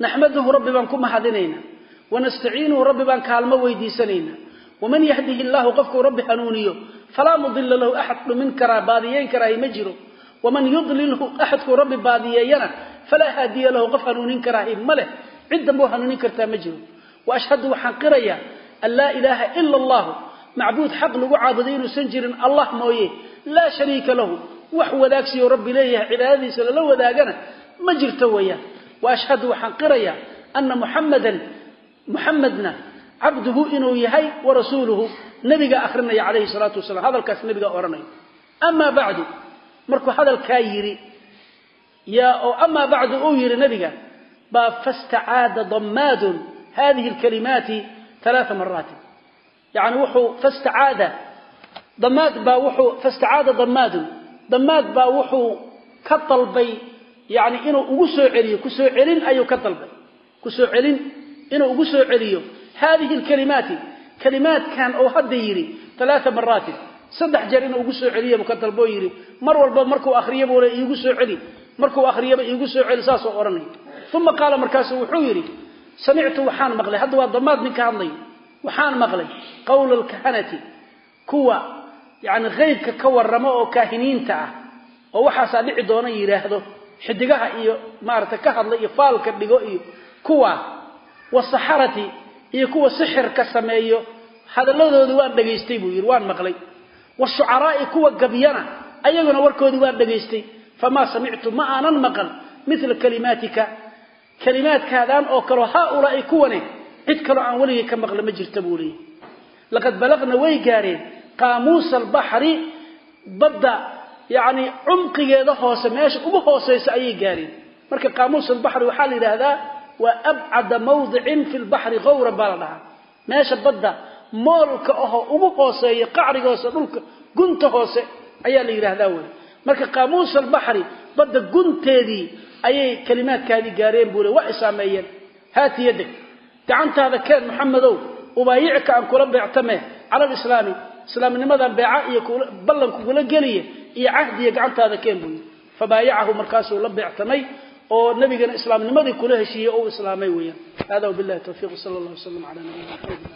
naxmaduhu rabbi baan ku mahadinaynaa wanastaciinuhu rabbi baan kaalmo weydiisanaynaa waman yahdihi illaahu qofkuu rabbi hanuuniyo falaa mudila lahu axad dhumin karaa baadiyeyn karaahi ma jiro waman yudlilhu axadkuu rabbi baadiyeeyana falaa haadiya lahu qof hanuunin karaahi ma leh cid damboo hanuunin kartaa ma jiro wa ashhadu waxaan qirayaa an laa ilaaha ila allahu macbuud xaq lagu caabuday inuusan jirin allah mooye laa shariika lahu wax wadaagsiyo rabbi leeyahay cibaadadiisa lala wadaagana ma jirto weeyaan wa waxaan qirayaa ana muxamadan muxamedna cabduhu inuu yahay warasuuluhu nabiga akrinaya calayhi salaatu wasalaam hadalkaas nabiga odhanaya amaa bacdu markuu hadalkaa yidhi yaa oo amaa bacdu uu yidhi nabiga baa fastacaada dammaadun hadihi lkalimaati alaaa maraatin yani wuxuu fastacaada damaad baa wuxuu fastacaada damaadun damaad baa wuxuu ka dalbay yani inuu ugu soo celiyo ku soo celin ayuu ka inuu ugu soo celiyo haadihi lkalimaati kalimaadkan ou hadda yidhi alaaa maraatin saddex jeer inuu ugu soo celiyabu ka dalboo yidhi mar walba markuu ahriyabule iigu soo celi markuu akhriyaba iigu soo celi saasoo odhanay uma qaala markaasu wuxuu yidhi samictu waxaan maqlay. Hadda waa damaad nin ka hadlay. Waxaan maqlay qawla alkahanati kuwa yani haybka ka waramo oo kaahiniinta ah oo waxaasaa dhici doona yidhaahdo xidigaha iyo maarata ka hadla iyo faalka dhigo iyo kuwa wasaxarati iyo kuwa sixirka sameeyo hadalladoodii waan dhegaystay buu yidhi waan maqlay. Washucaraa'i kuwa gabyana ayaguna warkoodii waan dhegaystay. Famaa samictu ma aanan maqal mila kalimaatika. Kalimaadkaadaan oo kale haaulaa'i kuwane cid kaloo aan weligay ka maqla ma jirta buu leeyahy laqad balaqna way gaareen qaamuusa albaxri badda yacni cumqigeeda hoose meesha ugu hooseysa ayay gaareen. Marka qaamuus albaxri waxaa la yidhaahdaa waa abcada mawdicin fi lbaxri qawran baa la dhahaa. Meesha badda moolka ahoo ugu hooseeya qacriga hoose dhulka gunta hoose ayaa la yidhaahdaa wey marka qaamuus albaxri badda gunteedii ayay kalimaadkaadii gaareen buu le waa isaameeyeen. Haati yadag gacantaada keen maxamedow ubaayicka aan kula beectame cala alislaami islaamnimadan beeca iyo ballanku kula geliya iyo cahdiya gacantaada keen buu yidhi. Fabaayacahu markaasuu la beectamay oo nabigana islaamnimadii kula heshiiyey ou islaamay weeyaan. Hada wabillahi tawfiiq sala allah wasalam cala nabiyina